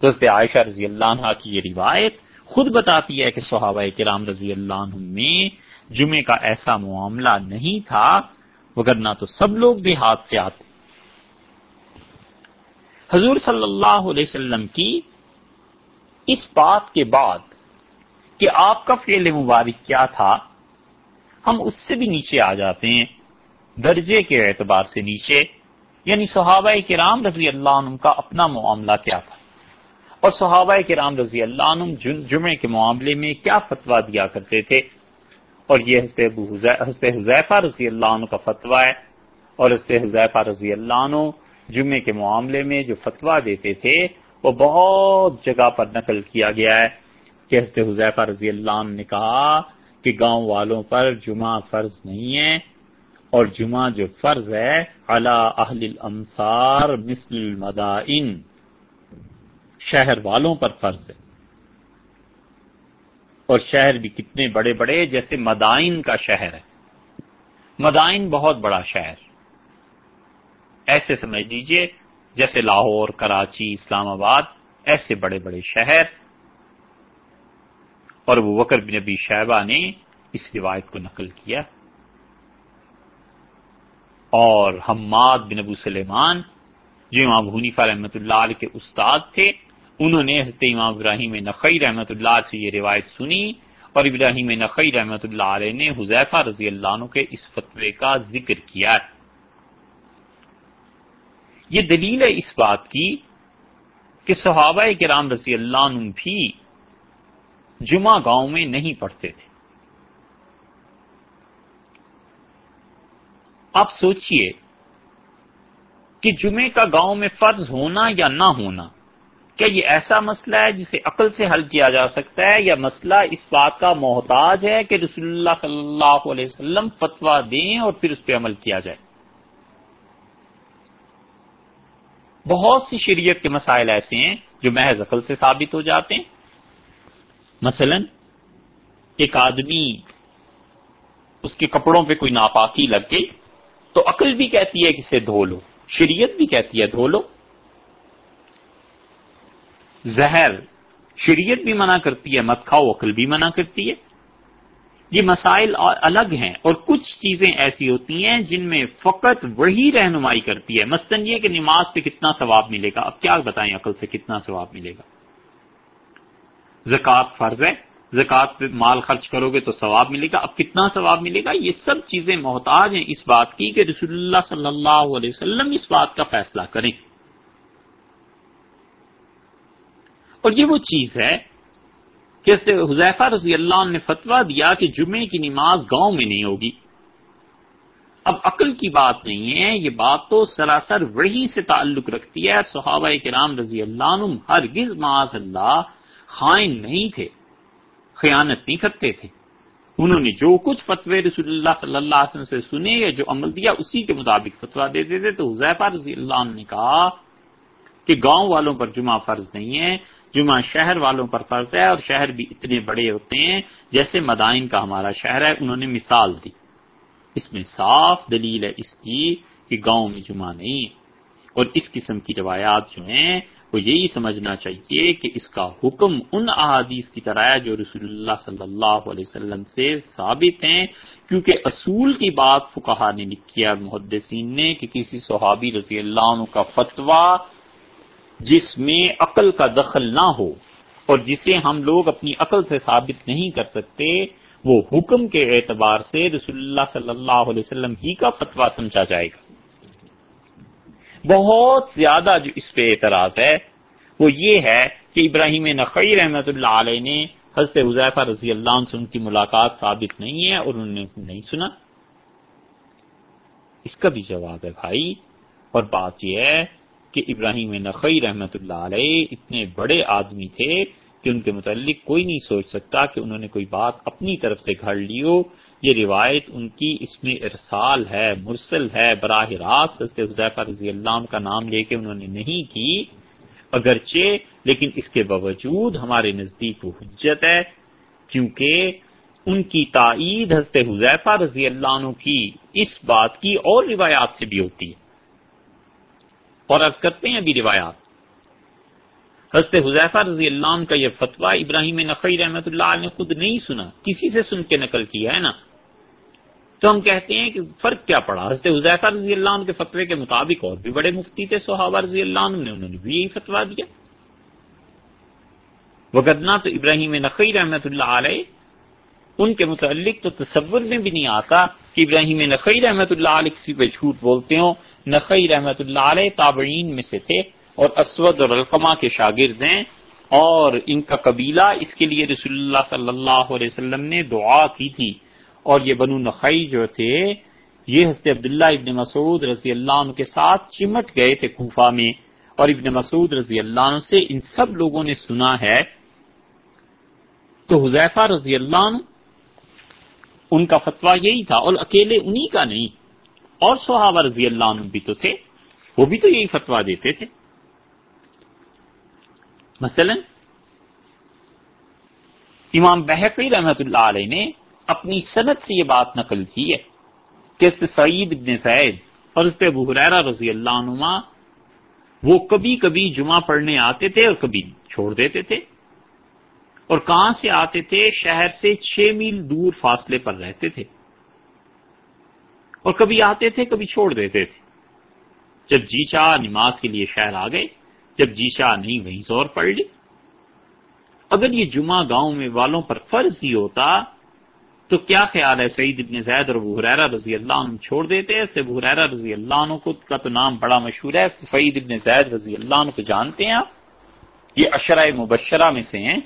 تو عائشہ رضی اللہ عنہ کی یہ روایت خود بتاتی ہے کہ صحابہ کرام رضی اللہ عنہ میں جمعے کا ایسا معاملہ نہیں تھا وگرنہ تو سب لوگ بھی ہاتھ سے آتے۔ حضور صلی اللہ علیہ وسلم کی اس بات کے بعد کہ آپ کا فعل مبارک کیا تھا، ہم اس سے بھی نیچے آ جاتے ہیں۔ درجے کے اعتبار سے نیچے یعنی صحابہ کرام رضی اللہ عنہ کا اپنا معاملہ کیا تھا؟ اور صحابہ کے رام رضی اللہ عنہ جمعے کے معاملے میں کیا فتویٰ دیا کرتے تھے؟ اور یہ حضرت حضیفہ رضی اللہ عنہ کا فتویٰ ہے۔ اور حضرت حضیفہ رضی اللہ عنہ جمعے کے معاملے میں جو فتویٰ دیتے تھے، وہ بہت جگہ پر نقل کیا گیا ہے کہ حضرت حضیفہ رضی اللہ عنہ نے کہا کہ گاؤں والوں پر جمعہ فرض نہیں ہے۔ اور جمعہ جو فرض ہے اللہ اہل الامصار مثل المدائن، شہر والوں پر فرض ہے۔ اور شہر بھی کتنے بڑے بڑے جیسے مدائن کا شہر ہے۔ مدائن بہت بڑا شہر۔ ایسے سمجھ لیجیے، جیسے لاہور، کراچی، اسلام آباد، ایسے بڑے بڑے شہر۔ اور وہ وکر بن نبی شہبہ نے اس روایت کو نقل کیا۔ اور حماد بن ابو سلیمان، جو امام حنیفہ رحمۃ اللہ علیہ کے استاد تھے، انہوں نے حضرت امام ابراہیم نقی رحمۃ اللہ سے یہ روایت سنی اور ابراہیم نقی رحمۃ اللہ علیہ نے حذیفہ رضی اللہ عنہ کے اس فتوے کا ذکر کیا۔ ہے یہ دلیل ہے اس بات کی کہ صحابہ کرام رضی اللہ عنہ بھی جمعہ گاؤں میں نہیں پڑھتے تھے۔ آپ سوچئے کہ جمعے کا گاؤں میں فرض ہونا یا نہ ہونا، کیا یہ ایسا مسئلہ ہے جسے عقل سے حل کیا جا سکتا ہے یا مسئلہ اس بات کا محتاج ہے کہ رسول اللہ صلی اللہ علیہ وسلم فتوا دیں اور پھر اس پہ عمل کیا جائے؟ بہت سی شریعت کے مسائل ایسے ہیں جو محض عقل سے ثابت ہو جاتے ہیں۔ مثلا، ایک آدمی اس کے کپڑوں پہ کوئی ناپاکی لگ گئی تو عقل بھی کہتی ہے کہ اسے دھو لو، شریعت بھی کہتی ہے دھو لو۔ زہر، شریعت بھی منع کرتی ہے، مت کھاؤ، عقل بھی منع کرتی ہے۔ یہ مسائل الگ ہیں اور کچھ چیزیں ایسی ہوتی ہیں جن میں فقط وہی رہنمائی کرتی ہے۔ مثلاً یہ کہ نماز پہ کتنا ثواب ملے گا۔ اب کیا بتائیں عقل سے کتنا ثواب ملے گا؟ زکوٰۃ فرض ہے۔ زکوٰۃ پہ مال خرچ کرو گے تو ثواب ملے گا۔ اب کتنا ثواب ملے گا؟ یہ سب چیزیں محتاج ہیں اس بات کی کہ رسول اللہ صلی اللہ علیہ وسلم اس بات کا فیصلہ کریں۔ اور یہ وہ چیز ہے کہ حذیفہ رضی اللہ عنہ نے فتویٰ دیا کہ جمعے کی نماز گاؤں میں نہیں ہوگی۔ اب عقل کی بات نہیں ہے، یہ بات تو سراسر وہی سے تعلق رکھتی ہے۔ صحابہ کرام رضی اللہ عنہ ہرگز معاذ اللہ خائن نہیں تھے۔ خیانت نہیں کرتے تھے۔ انہوں نے جو کچھ فتوی رسول اللہ صلی اللہ علیہ وسلم سے سنے یا جو عمل دیا، اسی کے مطابق فتوا دیتے تھے۔ تو حضیفہ رضی اللہ عنہ نے کہا کہ گاؤں والوں پر جمعہ فرض نہیں ہے، جمعہ شہر والوں پر فرض ہے اور شہر بھی اتنے بڑے ہوتے ہیں جیسے مدائن کا ہمارا شہر ہے۔ انہوں نے مثال دی۔ اس میں صاف دلیل ہے اس کی کہ گاؤں میں جمعہ نہیں ہے۔ اور اس قسم کی روایات جو ہیں وہ یہی سمجھنا چاہیے کہ اس کا حکم ان احادیث کی طرح ہے جو رسول اللہ صلی اللہ علیہ وسلم سے ثابت ہیں، کیونکہ اصول کی بات فکہ نے لکھی ہے، محدثین نے کہ کسی صحابی رضی اللہ عنہ کا فتویٰ جس میں عقل کا دخل نہ ہو اور جسے ہم لوگ اپنی عقل سے ثابت نہیں کر سکتے، وہ حکم کے اعتبار سے رسول اللہ صلی اللہ علیہ وسلم ہی کا فتویٰ سمجھا جائے گا۔ بہت زیادہ جو اس پہ اعتراض ہے، وہ یہ ہے کہ ابراہیم نقی رحمت اللہ علیہ نے حضرت حضیفہ رضی اللہ عنہ سے ان کی ملاقات ثابت نہیں ہے اور انہوں نے نہیں سنا۔ اس کا بھی جواب ہے بھائی، اور بات یہ ہے کہ ابراہیم نقی رحمت اللہ علیہ اتنے بڑے آدمی تھے کہ ان کے متعلق کوئی نہیں سوچ سکتا کہ انہوں نے کوئی بات اپنی طرف سے گھڑ لی ہو۔ یہ روایت ان کی اس میں ارسال ہے، مرسل ہے۔ براہ راست حضرت حضیفہ رضی اللہ عنہ کا نام لے کے انہوں نے نہیں کی، اگرچہ لیکن اس کے باوجود ہمارے نزدیک وہ حجت ہے، کیونکہ ان کی تائید حضرت حضیفہ رضی اللہ عنہ کی اس بات کی اور روایات سے بھی ہوتی ہے۔ اور عرض کرتے ہیں ابھی روایات۔ حضرت حضیفہ رضی اللہ عنہ کا یہ فتویٰ ابراہیم نقی رحمۃ اللہ علیہ نے خود نہیں سنا۔ کسی سے سن کے نقل کیا ہے نا؟ تو ہم کہتے ہیں کہ فرق کیا پڑا؟ حضرت حضیفہ رضی اللہ عنہ کے فتوے کے مطابق اور بھی بڑے مفتی تھے، صحابہ رضی اللہ عنہ نے، انہوں نے بھی یہی فتویٰ دیا۔ وگدنا تو ابراہیم نقی رحمۃ اللہ علیہ، ان کے متعلق تو تصور میں بھی نہیں آتا کہ ابراہیم نقی رحمۃ اللہ علیہ کسی پہ جھوٹ بولتے ہوں۔ نقی رحمۃ اللہ علیہ تابعین میں سے تھے۔ اور اسود اور القما کے شاگرد ہیں اور ان کا قبیلہ اس کے لیے رسول اللہ صلی اللہ علیہ وسلم نے دعا کی تھی۔ اور یہ بنو نقی جو تھے، یہ حضرت عبداللہ ابن مسعود رضی اللہ عنہ کے ساتھ چمٹ گئے تھے کوفہ میں۔ اور ابن مسعود رضی اللہ عنہ سے ان سب لوگوں نے سنا ہے۔ تو حذیفہ رضی اللہ عنہ، ان کا فتویٰ یہی تھا، اور اکیلے انہی کا نہیں۔ اور صحابہ رضی اللہ عنہ بھی تو تھے، وہ بھی تو یہی فتویٰ دیتے تھے۔ مثلا، امام بحقی رحمت اللہ علیہ نے اپنی صنعت سے یہ بات نقل کی ہے کہ سعید ابن سعید اور اس پہ حریرہ رضی اللہ عنما وہ کبھی کبھی جمعہ پڑھنے آتے تھے اور کبھی چھوڑ دیتے تھے اور کہاں سے آتے تھے؟ شہر سے چھ میل دور فاصلے پر رہتے تھے اور کبھی آتے تھے، کبھی چھوڑ دیتے تھے۔ جب جی چاہ نماز کے لیے شہر آ گئے جب جی نہیں، وہیں زور پڑ لی اگر یہ جمعہ گاؤں میں والوں پر فرض ہی ہوتا، تو کیا خیال ہے سعید ابن زید اور ابو رضی اللہ عنہ چھوڑ دیتے؟ اس ابو حریرہ رضی اللہ عنہ کو کا تو نام بڑا مشہور ہے سعید ابن زید رضی اللہ عنہ کو جانتے ہیں آپ؟ یہ اشرۂ مبشرہ میں سے ہیں۔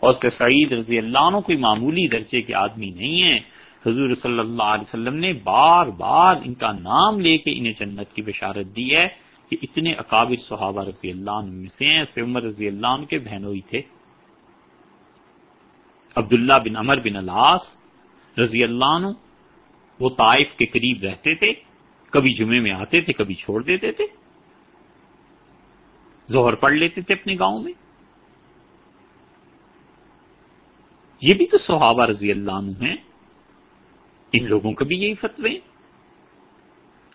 اور اس کے سعید رضی اللہ عنہ کوئی معمولی درجے کے آدمی نہیں ہیں۔ حضور صلی اللہ علیہ وسلم نے بار بار ان کا نام لے کے انہیں جنت کی بشارت دی ہے۔ کہ اتنے اکابر صحابہ رضی اللہ عنہ میں سے ہیں عمر رضی اللہ عنہ کے بہنوئی تھے۔ عبداللہ بن عمر بن العاص رضی اللہ عنہ، وہ طائف کے قریب رہتے تھے، کبھی جمعے میں آتے تھے، کبھی چھوڑ دیتے تھے۔ زہر پڑھ لیتے تھے اپنے گاؤں میں۔ یہ بھی تو صحابہ رضی اللہ عنہ ہیں، ان لوگوں کا بھی یہی فتوے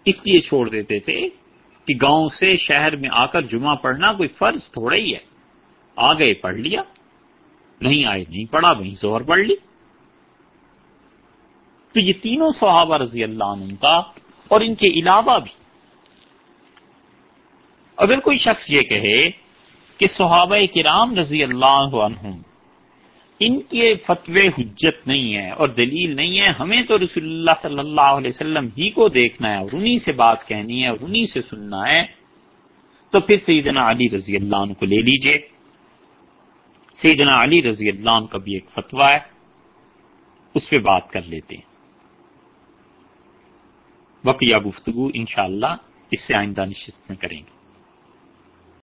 اس لیے چھوڑ دیتے تھے کہ گاؤں سے شہر میں آ کر جمعہ پڑھنا کوئی فرض تھوڑا ہی ہے۔ آ گئے پڑھ لیا، نہیں آئے، نہیں پڑھا، وہیں زور پڑھ لی۔ تو یہ تینوں صحابہ رضی اللہ عنہ کا اور ان کے علاوہ بھی۔ اگر کوئی شخص یہ کہے کہ صحابہ کرام رضی اللہ عنہ ان کے فتوے حجت نہیں ہے اور دلیل نہیں ہے ہمیں تو رسول اللہ صلی اللہ علیہ وسلم ہی کو دیکھنا ہے اور انہی سے بات کہنی ہے اور انہی سے سننا ہے۔ تو پھر سیدنا علی رضی اللہ عنہ کو لے لیجیے۔ سیدنا علی رضی اللہ عنہ کا بھی ایک فتویٰ ہے۔ اس پہ بات کر لیتے ہیں۔ بقیہ گفتگو انشاءاللہ اس سے آئندہ نشست میں کریں گے۔